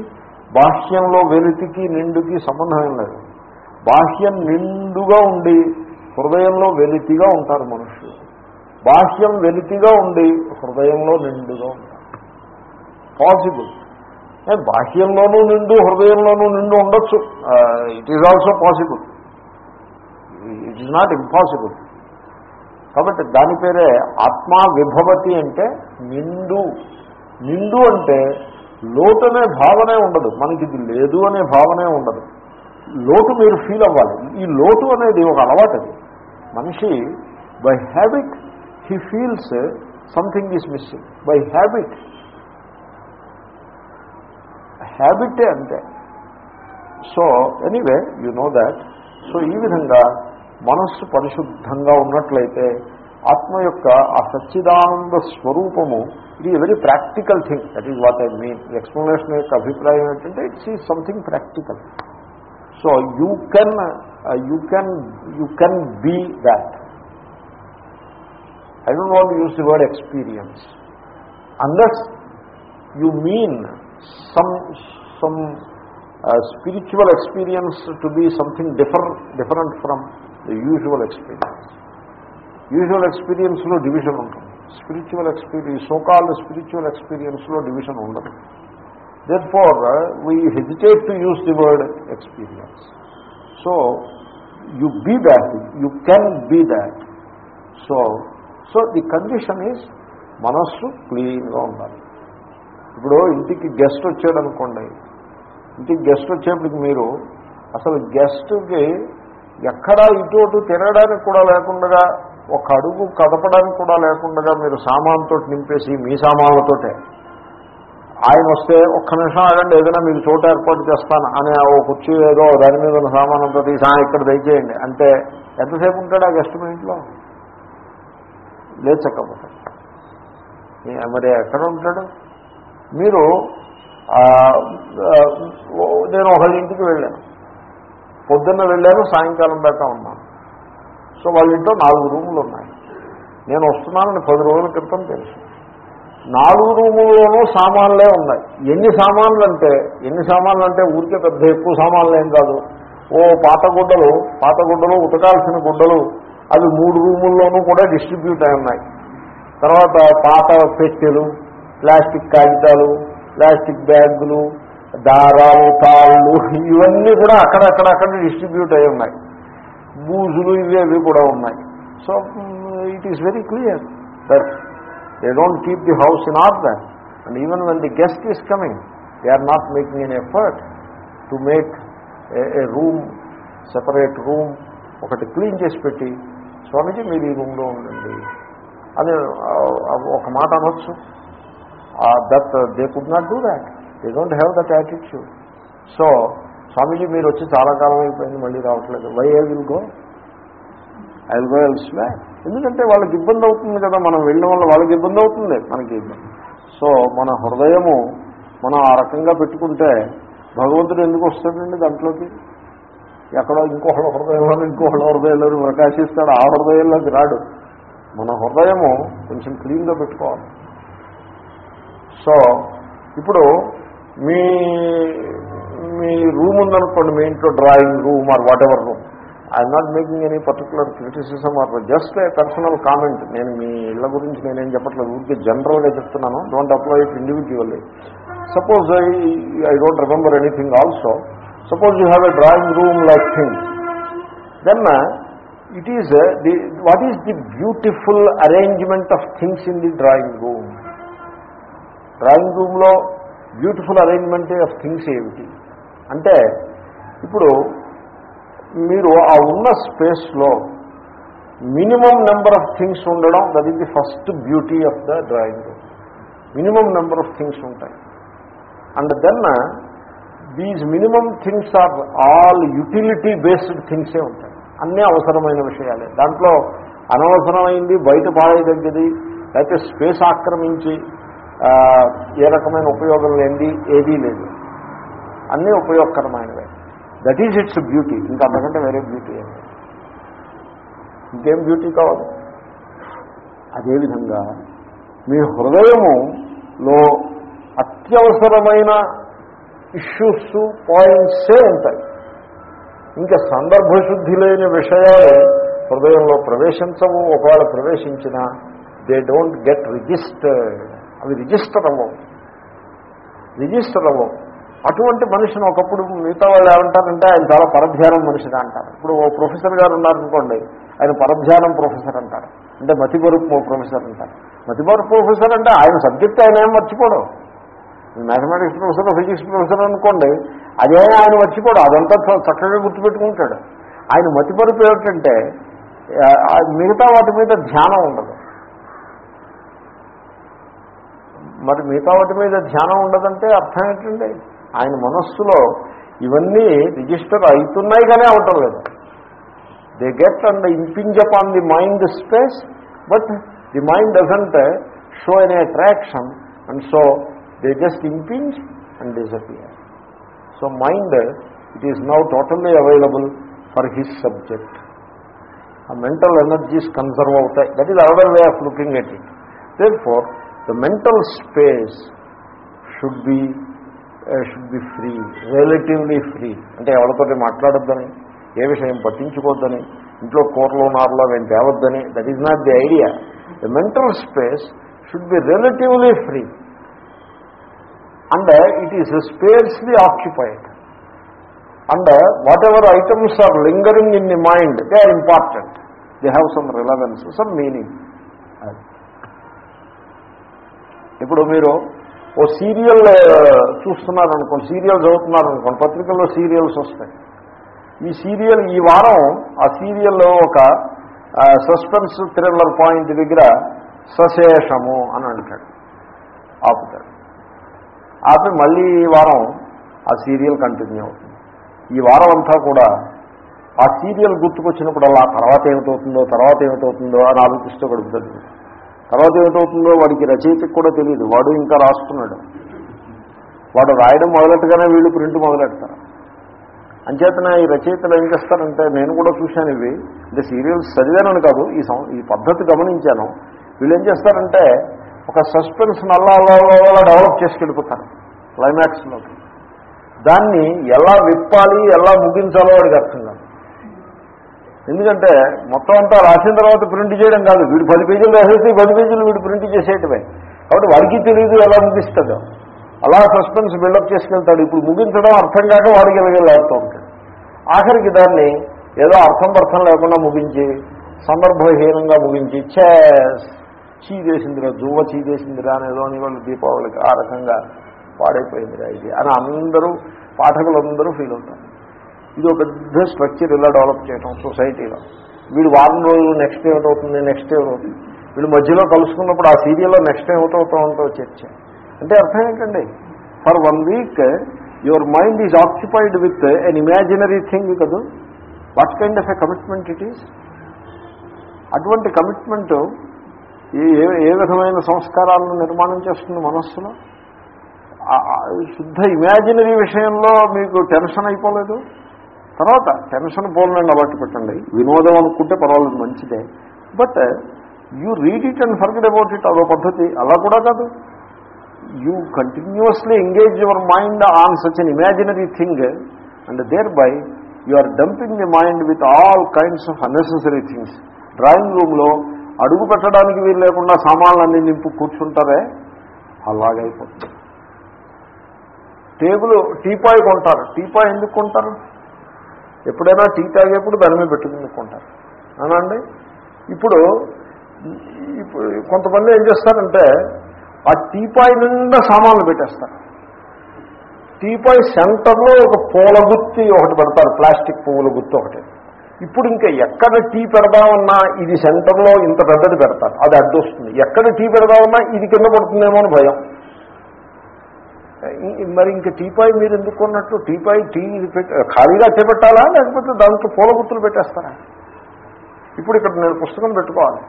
బాహ్యంలో వెలితికి నిండుకి సంబంధం లేదు. బాహ్యం నిండుగా ఉండి హృదయంలో వెలితిగా ఉంటారు మనుషులు. బాహ్యం వెలితిగా ఉండి హృదయంలో నిండుగా ఉంటారు. పాసిబుల్ బాహ్యంలోనూ నిండు హృదయంలోనూ నిండు ఉండొచ్చు. It is also possible it is not impossible కాబట్టి దాని పేరే ఆత్మా విభవతి అంటే నిండు. నిండు అంటే లోటు అనే భావనే ఉండదు. మనకి ఇది లేదు అనే భావనే ఉండదు. లోటు మీరు ఫీల్ అవ్వాలి. ఈ లోటు అనేది ఒక అలవాటు అది. మనిషి by habit he feels something is missing by habit హ్యాబిటే అంతే so anyway you know that so ఈ విధంగా మనస్సు పరిశుద్ధంగా ఉన్నట్లయితే ఆత్మ యొక్క ఆ సచ్చిదానంద స్వరూపము ఇది very practical thing that is what I mean explanation యొక్క అభిప్రాయం ఏంటంటే it's is something practical so you can you can you can be that I don't want use the word experience unless you mean some some spiritual experience to be something differ different from the usual experience usual ఎక్స్పీరియన్స్లో division ఉంటుంది. Spiritual experience so called spiritual ఎక్స్పీరియన్స్లో division ఉండదు. Then for we hesitate to use the word experience so you be that you can be that so so the condition is మనస్సు క్లీన్గా ఉండాలి. ఇప్పుడు ఇంటికి guest వచ్చాడు అనుకోండి ఇంటికి గెస్ట్ వచ్చేప్పటికి మీరు అసలు గెస్ట్కి ఎక్కడా ఇటు తినడానికి కూడా లేకుండా ఒక అడుగు కదపడానికి కూడా లేకుండా మీరు సామాన్తో నింపేసి మీ సామాన్లతోటే. ఆయన వస్తే ఒక్క నిమిషం ఆగండి ఏదైనా మీరు చోట ఏర్పాటు చేస్తాను అనే ఓ కుర్చీ ఏదో దాని మీద ఉన్న సామానంతో తీసి "ఆ, ఇక్కడ దయచేయండి. అంటే ఎంతసేపు ఉంటాడు ఆ గెస్ట్ మీ ఇంట్లో? లేచకపోతే. మరి ఎక్కడ ఉంటాడు? మీరు నేను ఒకళ్ళ ఇంటికి వెళ్ళాను. పొద్దున్న వెళ్ళాను సాయంకాలం దాకా ఉన్నాను. సో వాళ్ళ ఇంట్లో నాలుగు రూములు ఉన్నాయి. నేను వస్తున్నానని పది రోజుల క్రితం తెలుసు. నాలుగు రూముల్లోనూ సామాన్లే ఉన్నాయి. ఎన్ని సామాన్లు అంటే ఎన్ని సామాన్లు అంటే ఊరికే పెద్ద ఎక్కువ సామాన్లు ఏం కాదు. ఓ పాత గుడ్డలు పాత గుడ్డలు ఉతకాల్సిన గుడ్డలు అవి మూడు రూముల్లోనూ కూడా డిస్ట్రిబ్యూట్ అయి ఉన్నాయి. తర్వాత పాత పెట్టెలు ప్లాస్టిక్ కాగితాలు ప్లాస్టిక్ బ్యాగులు దారాలు తాళ్ళు ఇవన్నీ కూడా అక్కడక్కడ అక్కడ డిస్ట్రిబ్యూట్ అయి ఉన్నాయి. బూజులు ఇవి అవి కూడా ఉన్నాయి. So it is very clear that they don't keep the house in order and even when the guest is coming they are not making an effort to make a room separate room ఒకటి clean చేసి పెట్టి స్వామీజీ మీరు ఈ రూమ్లో ఉండండి. అని ఒక మాట అనొచ్చు. That they could not do that they don't have that attitude so Swamiji మీరు వచ్చి చాలా కాలం అయిపోయింది మళ్ళీ రావట్లేదు. Why I will go I will go elsewhere ఎందుకంటే వాళ్ళకి ఇబ్బంది అవుతుంది కదా మనం వెళ్ళడం వల్ల వాళ్ళకి ఇబ్బంది అవుతుంది మనకి ఇబ్బంది. సో మన హృదయము మనం ఆ రకంగా పెట్టుకుంటే భగవంతుడు ఎందుకు వస్తాడండి దాంట్లోకి? ఎక్కడో ఇంకొకళ్ళ హృదయంలో ఇంకొకళ్ళ హృదయంలో ప్రకాశిస్తాడు ఆ హృదయంలోకి రాడు. మన హృదయము కొంచెం క్లీన్గా పెట్టుకోవాలి. సో ఇప్పుడు మీ మీ రూమ్ ఉందనుకోండి మీ ఇంట్లో drawing room or whatever room I'm not making any particular criticism or just a personal comment నేను మీ ఇళ్ళ గురించి నేనేం చెప్పట్లేదు. ఊరికి జనరల్గా చెప్తున్నాను. Don't apply it individually suppose I I don't remember anything also suppose you have a drawing room like thing then it is the what is the beautiful arrangement of things in the drawing room drawing రూమ్లో beautiful arrangement of things ఏమిటి? అంటే ఇప్పుడు మీరు ఆ ఉన్న స్పేస్లో minimum number of things ఉండడం that is the first beauty of the drawing room minimum number of things ఉంటాయి. And then these minimum things are all utility based థింగ్సే ఉంటాయి. అన్నీ అవసరమైన విషయాలే. దాంట్లో అనవసరమైంది బయట పాడేదగ్గది లేకపోతే స్పేస్ ఆక్రమించి ఏ రకమైన ఉపయోగం లేనిది ఏదీ లేదు. అన్నీ ఉపయోగకరమైనవే. దట్ ఈజ్ ఇట్స్ బ్యూటీ ఇంకా అంతకంటే వేరే బ్యూటీ ఏం ఇంకేం బ్యూటీ కావాలి? అదేవిధంగా మీ హృదయములో అత్యవసరమైన ఇష్యూస్ పాయింట్సే ఉంటాయి. ఇంకా సందర్భశుద్ధి లేని విషయాలు హృదయంలో ప్రవేశించవు. ఒకవేళ ప్రవేశించినా దే డోంట్ గెట్ రిజిస్టర్డ్ అవి రిజిస్టర్ అవ్వవు. రిజిస్టర్ అవ్వవు. అటువంటి మనిషిని ఒకప్పుడు మిగతా వాళ్ళు ఏమంటారంటే ఆయన చాలా పరధ్యానం మనిషిగా అంటారు. ఇప్పుడు ఓ ప్రొఫెసర్ గారు ఉన్నారనుకోండి ఆయన పరధ్యానం ప్రొఫెసర్ అంటారు. అంటే మతిబరుపు ప్రొఫెసర్ అంటారు. మతిబరుపు ప్రొఫెసర్ అంటే ఆయన సబ్జెక్ట్ ఆయన ఏం మర్చిపోవడం మ్యాథమెటిక్స్ ప్రొఫెసర్ ఫిజిక్స్ ప్రొఫెసర్ అనుకోండి అదే ఆయన మర్చిపోడు. అదంతా చ- చక్కగా గుర్తుపెట్టుకుంటాడు. ఆయన మతిపరుపు ఏమిటంటే మిగతా వాటి మీద ధ్యానం ఉండదు. మరి మిగతా వాటి మీద ధ్యానం ఉండదంటే అర్థం ఏంటండి? ఆయన మనస్సులో ఇవన్నీ రిజిస్టర్ అవుతున్నాయి కానీ అవటం లేదు. They get and impinge upon the mind space but the mind doesn't show an attraction and so they just impinge and disappear so mind it is now totally available for his subject ఆ mental energies conserve అవుతాయి that is our way of looking at it therefore the mental space should be should be free relatively free అంటే ఎవరితోటి మాట్లాడొద్దని ఏ విషయం పట్టించుకోవద్దని ఇంట్లో కూరలో నారలో మేము తేవద్దని that is not the idea the mental space should be relatively free and it is sparsely occupied and whatever items are lingering in the mind they are important they have some relevance some meaning ఇప్పుడు మీరు ఓ serial చూస్తున్నారనుకోండి serial చదువుతున్నారనుకోండి పత్రికల్లో serials వస్తాయి. ఈ serial ఈ వారం ఆ సీరియల్లో ఒక సస్పెన్స్ థ్రిల్లర్ పాయింట్ దగ్గర సశేషము అని అంటాడు. ఆపుతాడు. ఆపి మళ్ళీ ఈ వారం ఆ సీరియల్ కంటిన్యూ అవుతుంది. ఈ వారం అంతా కూడా ఆ సీరియల్ గుర్తుకొచ్చినప్పుడు అలా తర్వాత ఏమిటవుతుందో తర్వాత ఏమిటవుతుందో అని ఆలోచిస్తూ గడుపుతుంది తర్వాత ఏమిటవుతుందో వాడికి రచయితకు కూడా తెలియదు వాడు ఇంకా రాస్తున్నాడు. వాడు రాయడం మొదలెట్టగానే వీళ్ళు ప్రింట్ మొదలెడతారు. అంచేతన ఈ రచయితలు ఏం చేస్తారంటే నేను కూడా చూశాను ఇవి. అంటే సీరియల్స్ చదివానని కాదు ఈ సం ఈ పద్ధతి గమనించాను. వీళ్ళు ఏం చేస్తారంటే ఒక సస్పెన్స్ నల్లా అలా డెవలప్ చేసుకెళ్ళిపోతారు క్లైమాక్స్లోకి. దాన్ని ఎలా విప్పాలి ఎలా ముగించాలో వాడికి అర్థం కాదు. ఎందుకంటే మొత్తం అంతా రాసిన తర్వాత ప్రింట్ చేయడం కాదు. వీడు పది పేజీలు రాసేసి పది పేజీలు వీడు ప్రింట్ చేసేయటమే. కాబట్టి వాడికి తెలియదు ఎలా ముగిస్తుందో అలా సస్పెన్స్ బిల్డప్ చేసుకెళ్తాడు. ఇప్పుడు ముగించడం అర్థం కాక వాడికి ఎలాగెళ్ళాడుతూ ఉంటాడు. ఆఖరికి దాన్ని ఏదో అర్థం అర్థం లేకుండా ముగించి సందర్భహీనంగా ముగించి చేస్ చీదేసిందిరా జువ్వ చీదేసిందిరా అనేదో అని వాళ్ళు దీపావళికి ఆ రకంగా పాడైపోయిందిరా ఇది అని అందరూ పాఠకులందరూ ఫీల్ అవుతారు. ఇది ఒక పెద్ద స్ట్రక్చర్ ఇలా డెవలప్ చేయటం సొసైటీలో. వీడు వారం రోజులు నెక్స్ట్ ఏమిటవుతుంది నెక్స్ట్ ఏమిటవుతుంది వీళ్ళు మధ్యలో కలుసుకున్నప్పుడు ఆ సీరియల్లో నెక్స్ట్ ఏమిటవుతూ ఉంటో చర్చ. అంటే అర్థం ఏంటండి? For one week your mind is occupied with an imaginary thing కదా? What kind of a commitment it is? అటువంటి కమిట్మెంట్ ఏ ఏ- ఏ విధమైన సంస్కారాలను నిర్మాణం చేస్తుంది మనస్సులో? శుద్ధ ఇమాజినరీ విషయంలో మీకు టెన్షన్ అయిపోలేదు? తర్వాత టెన్షన్ పోలని అలవాటు పెట్టండి. వినోదం అనుకుంటే పర్వాలేదు మంచిదే. But you read it and forget about it అదో పద్ధతి. అలా కూడా కాదు. You continuously engage your mind on such an imaginary thing and thereby you are dumping the mind with all kinds of unnecessary things. Drawing రూమ్లో అడుగు పెట్టడానికి వీలు లేకుండా సామాన్లన్నీ నింపు కూర్చుంటారే? అలాగైపోతుంది. టేబుల్ టీపాయ్ కొంటారు. టీపాయ్ ఎందుకు కొంటారు? ఎప్పుడైనా టీ తాగేప్పుడు దాని మీద పెట్టుకుంటారు కొంటారు అనండి ఇప్పుడు ఇప్పుడు కొంతమంది ఏం చేస్తారంటే ఆ టీపాయ్ నిండా సామాన్లు పెట్టేస్తారు. టీపాయ్ సెంటర్లో ఒక పూల గుత్తి ఒకటి పెడతారు ప్లాస్టిక్ పువ్వుల గుత్తి ఒకటి. ఇప్పుడు ఇంకా ఎక్కడ టీ పెడదామన్నా ఇది సెంటర్లో ఇంత పెద్దది పెడతారు అది అడ్డొస్తుంది. ఎక్కడ టీ పెడదామన్నా ఇది కింద పడుతుందేమో అని భయం. మరి ఇంకా టీపాయ్ మీరు ఎందుకు కొన్నట్టు? టీపాయ్ టీ పెట్టి ఖాళీగా చేపట్టాలా? లేకపోతే దాంట్లో పూల గుత్తులు పెట్టేస్తారా? ఇప్పుడు ఇక్కడ నేను పుస్తకం పెట్టుకోవాలి.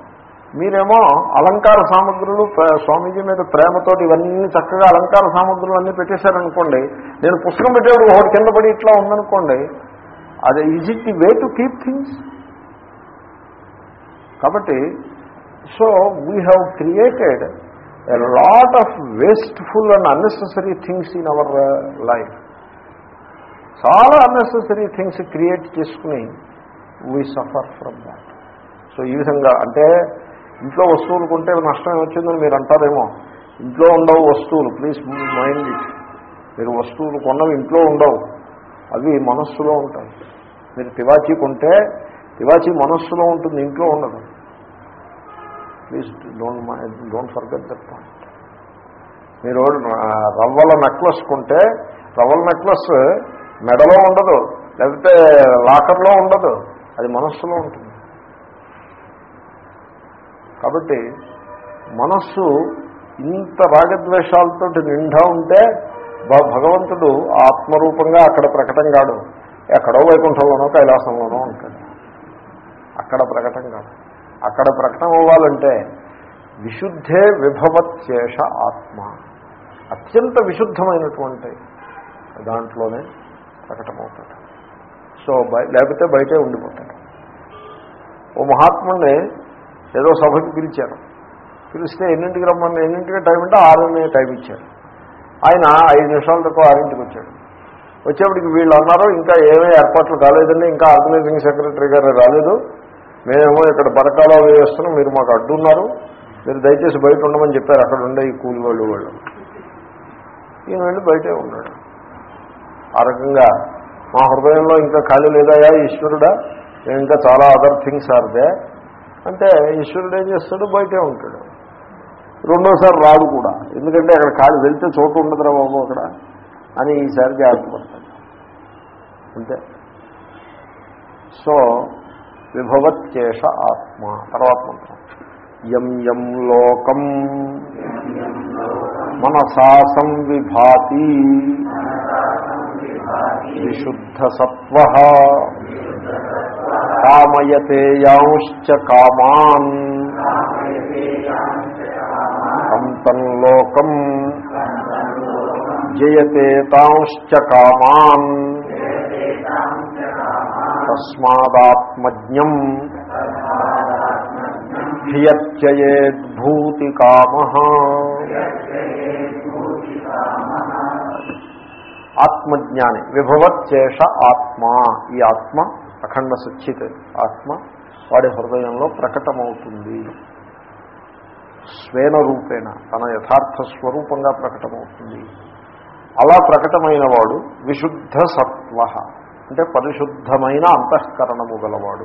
మీరేమో అలంకార సామగ్రులు స్వామీజీ మీద ప్రేమతోటి ఇవన్నీ చక్కగా అలంకార సామగ్రులు అన్నీ పెట్టేశారనుకోండి నేను పుస్తకం పెట్టేవాడు ఒకటి కింద పడి ఇట్లా ఉందనుకోండి అది is it the way to keep things కాబట్టి so we have created a lot of wasteful and unnecessary things in our life చాలా అన్నెసెసరీ థింగ్స్ క్రియేట్ చేసుకుని we suffer from that so ఈ విధంగా అంటే ఇంట్లో వస్తువులు కొంటే నష్టం ఏమొచ్చిందని మీరు అంటారేమో. ఇంట్లో ఉండవు వస్తువులు. ప్లీజ్ మైండ్ ఇట్ మీరు వస్తువులు కొన్నవి ఇంట్లో ఉండవు. అవి మనస్సులో ఉంటాయి. మీరు తివాచీ కొంటే తివాచీ మనస్సులో ఉంటుంది ఇంట్లో ఉండదు. Please don't don't forget that point. మీరు రవ్వల నెక్లెస్ కొంటే రవ్వల నెక్లెస్ మెడలో ఉండదు లేకపోతే లాకర్లో ఉండదు అది మనస్సులో ఉంటుంది. కాబట్టి మనస్సు ఇంత రాగద్వేషాలతో నిండా ఉంటే భ- భగవంతుడు ఆత్మరూపంగా అక్కడ ప్రకటం కాడు. ఎక్కడో వైకుంఠంలోనో కైలాసంలోనో ఉంటాడు. అక్కడ ప్రకటం కాదు. అక్కడ ప్రకటన అవ్వాలంటే విశుద్ధే విభవత్యేష ఆత్మ. అత్యంత విశుద్ధమైనటువంటి దాంట్లోనే ప్రకటమవుతాడు సో బయ లేకపోతే బయటే ఉండిపోతాడు. ఓ మహాత్ముడిని ఏదో సభకి పిలిచారు. పిలిస్తే ఎన్నింటికి రమ్మని ఎన్నింటికి టైం అంటే ఆరునే టైం ఇచ్చారు. ఆయన ఐదు నిమిషాల తక్కువ ఆరింటికి వచ్చాడు. వచ్చేప్పటికి వీళ్ళు అన్నారు ఇంకా ఏమీ ఏర్పాట్లు కాలేదండి ఇంకా ఆర్గనైజింగ్ సెక్రటరీ గారు రాలేదు. మేమేమో ఇక్కడ బరకాలో వేస్తున్నాం మీరు మాకు అడ్డున్నారు. మీరు దయచేసి బయట ఉండమని చెప్పారు. అక్కడ ఉండే ఈ కూలి వాళ్ళు వాళ్ళు. ఈయన వెళ్ళి బయటే ఉన్నాడు. ఆ రకంగా మా హృదయంలో ఇంకా ఖాళీ లేదాయా ఈశ్వరుడా. నేను ఇంకా చాలా అదర్ థింగ్స్ ఆర్ దే అంటే ఈశ్వరుడు ఏం చేస్తాడు? బయటే ఉంటాడు. రెండోసారి రాడు కూడా. ఎందుకంటే అక్కడ ఖాళీ వెళ్తే చోటు ఉండదురా బాబు అక్కడ అని ఈసారి జాగ్రత్త పడతాడు. అంతే. సో విభవత్యేష ఆత్మ తర్వాత మంత్రం యం యం లోకం మనసా సంవిభాతి విశుద్ధసత్వ. కామయతే యాంశ్చ కామాన్. తం లోకం జయతే తాంశ్చ కామాన్. తస్మాదాత్మజ్ఞం హియత్యయేద్భూతి కామ ఆత్మజ్ఞాని విభవచ్చేష ఆత్మ. ఈ ఆత్మ అఖండ సచ్చిత్ ఆత్మ వాడి హృదయంలో ప్రకటమవుతుంది. స్వేన రూపేణ తన యథార్థ స్వరూపంగా ప్రకటమవుతుంది. అలా ప్రకటమైన వాడు విశుద్ధ సత్వ. అంటే పరిశుద్ధమైన అంతఃకరణము గలవాడు.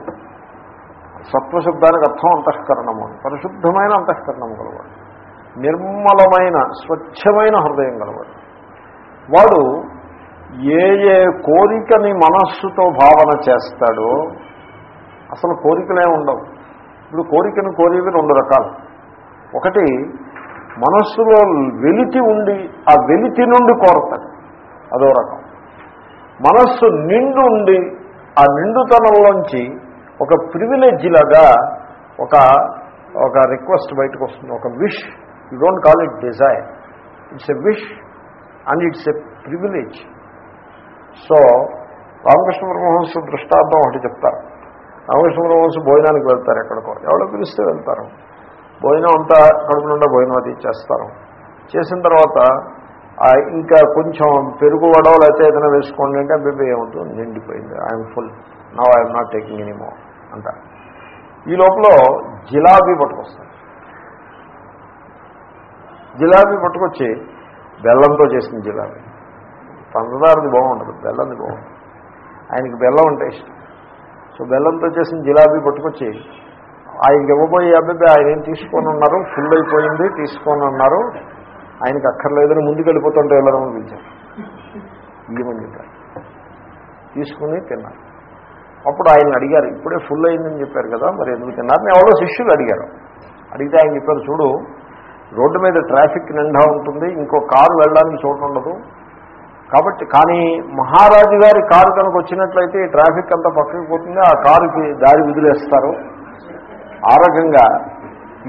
సత్వశబ్దానికి అర్థం అంతఃకరణము అని. పరిశుద్ధమైన అంతఃకరణము గలవాడు. నిర్మలమైన స్వచ్ఛమైన హృదయం గలవాడు. వాడు ఏ ఏ కోరికని మనస్సుతో భావన చేస్తాడో అసలు కోరికలే ఉండవు. ఇప్పుడు కోరికను కోరేవి రెండు రకాలు. ఒకటి మనస్సులో వెలితి ఉండి ఆ వెలితి నుండి కోరతాడు అదో రకం. మనస్సు నిండు ఉండి ఆ నిండుతనంలోంచి ఒక ప్రివిలేజ్ లాగా ఒక ఒక రిక్వెస్ట్ బయటకు వస్తుంది ఒక wish you don't call it desire it's a wish and it's a privilege so Ramakrishna Paramahamsa దృష్టాంతం ఒకటి చెప్తారు. రామకృష్ణ పరమహంస భోజనానికి వెళ్తారు ఎక్కడికో. ఎవడో పిలిస్తే వెళ్తారు. భోజనం అంతా కడుపు నుండా భోజనం అది చేస్తారు. చేసిన తర్వాత ఇంకా కొంచెం పెరుగు వడో లేకపోతే ఏదైనా వేసుకోండి అంటే అబ్బాయి ఏమవుతుంది? నిండిపోయింది. I'm full now I'm not taking anymore అంట. ఈ లోపల జిలాబీ పట్టుకొస్తారు జిలాబీ పట్టుకొచ్చి బెల్లంతో చేసిన జిలాబీ. పంచదారది బాగుండదు. బెల్లంది బాగుంటుంది ఆయనకి బెల్లం అంటే ఇష్టం. సో బెల్లంతో చేసిన జిలాబీ పట్టుకొచ్చి ఆయనకి ఇవ్వబోయే అబ్బాయి ఆయన ఏం తీసుకొని ఉన్నారు? ఫుల్ అయిపోయింది తీసుకొని ఉన్నారు. ఆయనకి అక్కర్లేదని ముందుకు వెళ్ళిపోతుంటే వెళ్ళడం పిలిచారు. ఇవ్వమని చెప్పారు? తీసుకుని తిన్నారు. అప్పుడు ఆయన అడిగారు ఇప్పుడే ఫుల్ అయిందని చెప్పారు కదా మరి ఎందుకు తిన్నారు? ఎవరో శిష్యులు అడిగారు. అడిగితే ఆయన చెప్పారు చూడు రోడ్డు మీద ట్రాఫిక్ నిండా ఉంటుంది ఇంకో కారు వెళ్ళడానికి చోటు ఉండదు. కాబట్టి కానీ మహారాజు గారి కారు కనుక వచ్చినట్లయితే ట్రాఫిక్ అంతా పక్కకి పోతుంది ఆ కారుకి దారి విధులేస్తారు ఆ రకంగా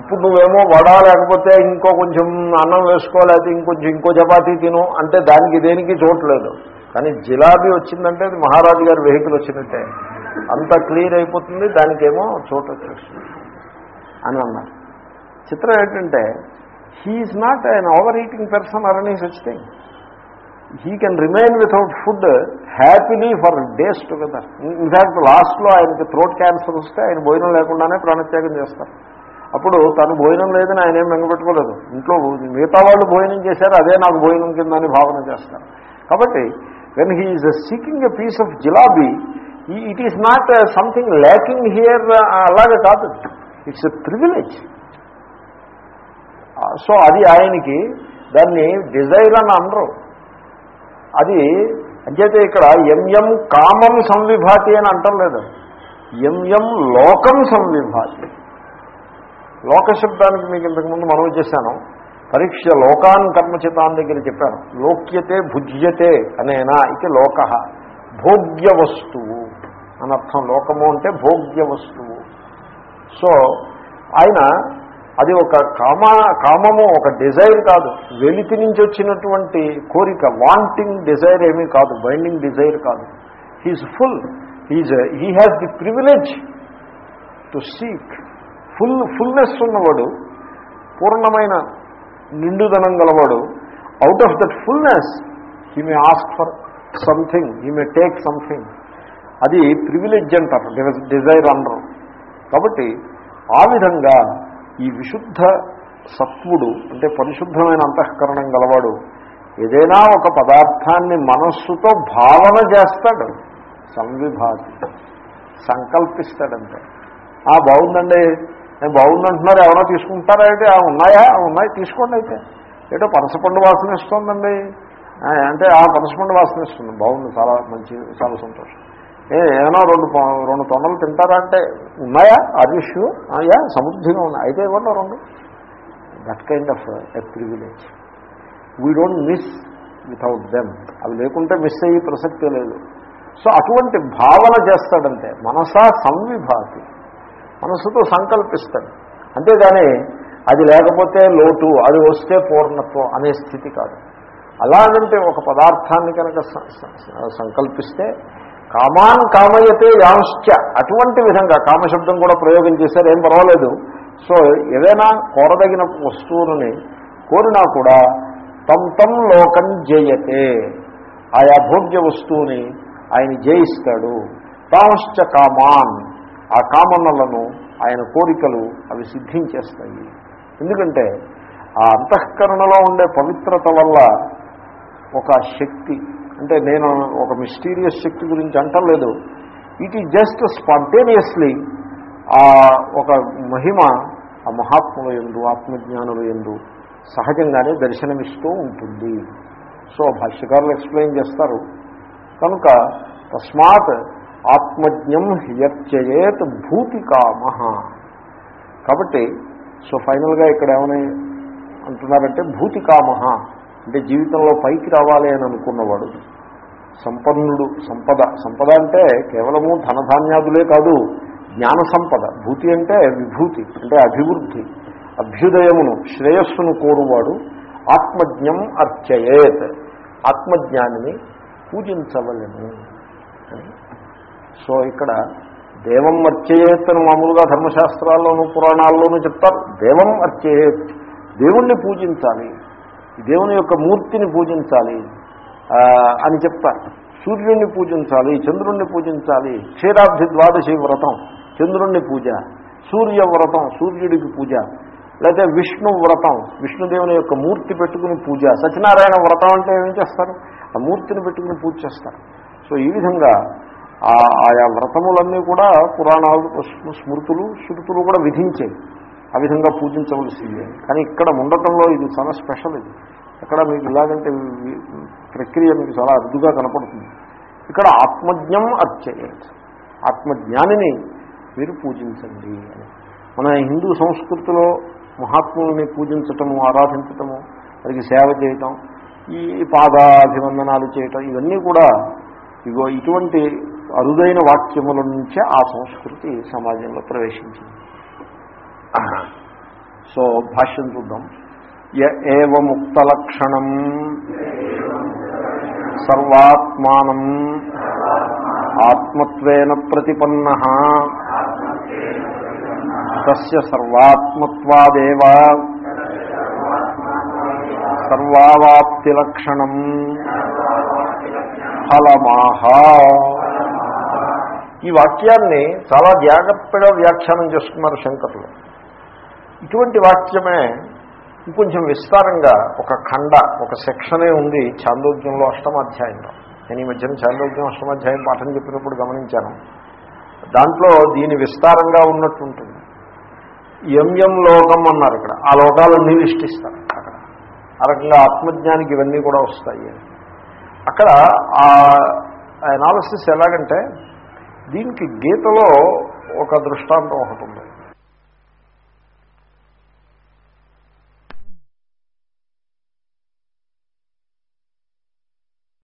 ఇప్పుడు నువ్వేమో వడ లేకపోతే ఇంకో కొంచెం అన్నం వేసుకో లేకపోతే ఇంకొంచెం ఇంకో చపాతీ తిను అంటే దానికి దేనికి చోట్లేదు కానీ జిలాబీ వచ్చిందంటే అది మహారాజు గారి వెహికల్ వచ్చినట్టే. అంత క్లియర్ అయిపోతుంది దానికేమో చోటు వచ్చేస్తుంది అని అన్నారు. చిత్రం ఏంటంటే he is not an overeating person or any such thing he can remain without food happily for days together in fact లాస్ట్లో ఆయనకి థ్రోట్ క్యాన్సర్ వస్తే ఆయన భోజనం లేకుండానే ప్రాణత్యాగం చేస్తారు. అప్పుడు తను భోజనం లేదని ఆయన ఏం వెంగపెట్టుకోలేదు ఇంట్లో మిగతా వాళ్ళు భోజనం చేశారు అదే నాకు భోజనం కిందని భావన చేస్తారు. కాబట్టి when he is seeking a piece of jalebi it is not something lacking here అలాగే కాదు. ఇట్స్ ఎ ప్రివిలేజ్ సో అది ఆయనకి దాన్ని డిజైర్ అని అనరు. అది అంచేతే ఇక్కడ ఎంఎం కామం సంవిభాతి అని అంటలేదు ఎంఎం లోకం సంవిభాతి. లోకశబ్దానికి మీకు ఇంతకుముందు మనం చేశాను. పరీక్ష లోకాన్ కర్మచితాన్ దగ్గర చెప్పాను. లోక్యతే భుజ్యతే అనేనా ఇది లోక. భోగ్య వస్తువు అని అర్థం లోకము అంటే భోగ్య వస్తువు సో ఆయన అది ఒక కామ కామము ఒక డిజైర్ కాదు. వెలితి నుంచి వచ్చినటువంటి కోరిక వాంటింగ్ డిజైర్ ఏమీ కాదు. బైండింగ్ డిజైర్ కాదు. He's full. He's he has the privilege to seek. Full fullness ఉన్నవాడు పూర్ణమైన నిండుదనం గలవాడు out of that fullness he may ask for something he may take something అది ప్రివిలేజ్ అంటారు డిజైర్ అనరు. కాబట్టి ఆ విధంగా ఈ విశుద్ధ సత్వుడు అంటే పరిశుద్ధమైన అంతఃకరణం గలవాడు ఏదైనా ఒక పదార్థాన్ని మనస్సుతో భావన చేస్తాడు సంవిభాతి సంకల్పిస్తాడంటే. ఆ బాగుందండి? నేను బాగుందంటున్నారు ఎవరో తీసుకుంటారా అయితే ఉన్నాయా? ఉన్నాయి తీసుకోండి అయితే. ఏటో పనసపండు వాసన ఇస్తుందండి. అంటే ఆ పనసపండు వాసన ఇస్తుంది. బాగుంది చాలా మంచి చాలా సంతోషం. ఏ ఏమైనా రెండు రెండు తొండలు తింటారా అంటే ఉన్నాయా? ఆర్యుష్ యా సమృద్ధిగా ఉన్నాయి. అయితే ఇవ్వండి రెండు. That kind of a privilege we don't miss without them అవి లేకుంటే మిస్ అయ్యే ప్రసక్తే లేదు. సో అటువంటి భావన చేస్తాడంటే మనసా సంవిభాతి. మనసుతో సంకల్పిస్తాడు అంతేగాని అది లేకపోతే లోటు అది వస్తే పూర్ణత్వం అనే స్థితి కాదు. అలాగంటే ఒక పదార్థాన్ని కనుక సంకల్పిస్తే కామాన్ కామయతే యాంశ్చ అటువంటి విధంగా కామశబ్దం కూడా ప్రయోగం చేశారు ఏం పర్వాలేదు. సో ఏదైనా కోరదగిన వస్తువులని కోరినా కూడా తం తం లోకం జయతే. ఆయా భోగ్య వస్తువుని ఆయన జయిస్తాడు. తాంశ్చ కామాన్ ఆ కామనలను ఆయన కోరికలు అవి సిద్ధించేస్తాయి. ఎందుకంటే ఆ అంతఃకరణలో ఉండే పవిత్రత వల్ల ఒక శక్తి అంటే నేను ఒక మిస్టీరియస్ శక్తి గురించి అంటలేదు. ఇట్ ఈజ్ జస్ట్ స్పాంటేనియస్లీ ఆ ఒక మహిమ ఆ మహాత్ముల ఎందు ఆత్మజ్ఞానుల ఎందు సహజంగానే దర్శనమిస్తూ ఉంటుంది. సో భాష్యకారులు ఎక్స్ప్లెయిన్ చేస్తారు. కనుక తస్మాత్ ఆత్మజ్ఞం హ్యర్చయేత్ భూతికామ. కాబట్టి సో ఫైనల్గా ఇక్కడ ఏమని అంటున్నారంటే భూతి కామ అంటే జీవితంలో పైకి రావాలి అని అనుకున్నవాడు. సంపన్నుడు సంపద. సంపద అంటే కేవలము ధనధాన్యాదులే కాదు జ్ఞాన సంపద. భూతి అంటే విభూతి అంటే అభివృద్ధి. అభ్యుదయమును శ్రేయస్సును కోరువాడు ఆత్మజ్ఞం అర్చయేత్. ఆత్మజ్ఞానిని పూజించవలను. సో ఇక్కడ దేవం అర్చయేత్ అని మామూలుగా ధర్మశాస్త్రాల్లోనూ పురాణాల్లోనూ చెప్తారు. దేవం అర్చయేత్. దేవుణ్ణి పూజించాలి. దేవుని యొక్క మూర్తిని పూజించాలి అని చెప్తారు. సూర్యుడిని పూజించాలి చంద్రుణ్ణి పూజించాలి. క్షీరాబ్ధి ద్వాదశి వ్రతం చంద్రుణ్ణి పూజ. సూర్య వ్రతం సూర్యుడికి పూజ. లేకపోతే విష్ణు వ్రతం విష్ణుదేవుని యొక్క మూర్తి పెట్టుకుని పూజ. సత్యనారాయణ వ్రతం అంటే ఏం చేస్తారు? ఆ మూర్తిని పెట్టుకుని పూజ చేస్తారు. సో ఈ విధంగా ఆయా వ్రతములన్నీ కూడా పురాణాలు స్మృతులు శృతులు కూడా విధించాయి ఆ విధంగా పూజించవలసిందే కానీ ఇక్కడ ఉండటంలో ఇది చాలా స్పెషల్ ఇది. ఇక్కడ మీకు ఇలాగంటే ప్రక్రియ మీకు చాలా అరుదుగా కనపడుతుంది. ఇక్కడ ఆత్మజ్ఞం అర్చయేత్. ఆత్మజ్ఞానిని మీరు పూజించండి అని. మన హిందూ సంస్కృతిలో మహాత్ముల్ని పూజించటము ఆరాధించటము వారికి సేవ చేయటం ఈ పాదాభివందనాలు చేయటం ఇవన్నీ కూడా ఇగో ఇటువంటి అరుదైన వాక్యముల నుంచే ఆ సంస్కృతి సమాజంలో ప్రవేశించింది. సో భాష్యం చూద్దాం. య సర్వాత్మానం ఆత్మత్వేన ప్రతిపన్న తర్వాత్మత్వాదేవ సర్వాత్మత్వాదేవ సర్వావాప్తిలక్షణం ఫలమాహ ఈ వాక్యాన్ని చాలా జాగ్రత్తగా వ్యాఖ్యానం చేస్తున్నారు శంకరులు. ఇటువంటి వాక్యమే ఇంకొంచెం విస్తారంగా ఒక ఖండ ఒక సెక్షనే ఉంది చాందోగ్యంలో అష్టమాధ్యాయంలో. నేను ఈ మధ్యన చాందోగ్యం అష్టమాధ్యాయం పాఠం చెప్పినప్పుడు గమనించాను. దాంట్లో దీని విస్తారంగా ఉన్నట్టు ఉంటుంది. ఎంఎం లోకం అన్నారు ఇక్కడ. ఆ లోకాలన్నీ లిస్టిస్తారు అక్కడ. ఆ రకంగా ఆత్మజ్ఞానికి ఇవన్నీ కూడా వస్తాయి. అక్కడ ఆ ఎనాలిసిస్ ఎలాగంటే దీనికి గీతలో ఒక దృష్టాంతం ఒకటి ఉంది.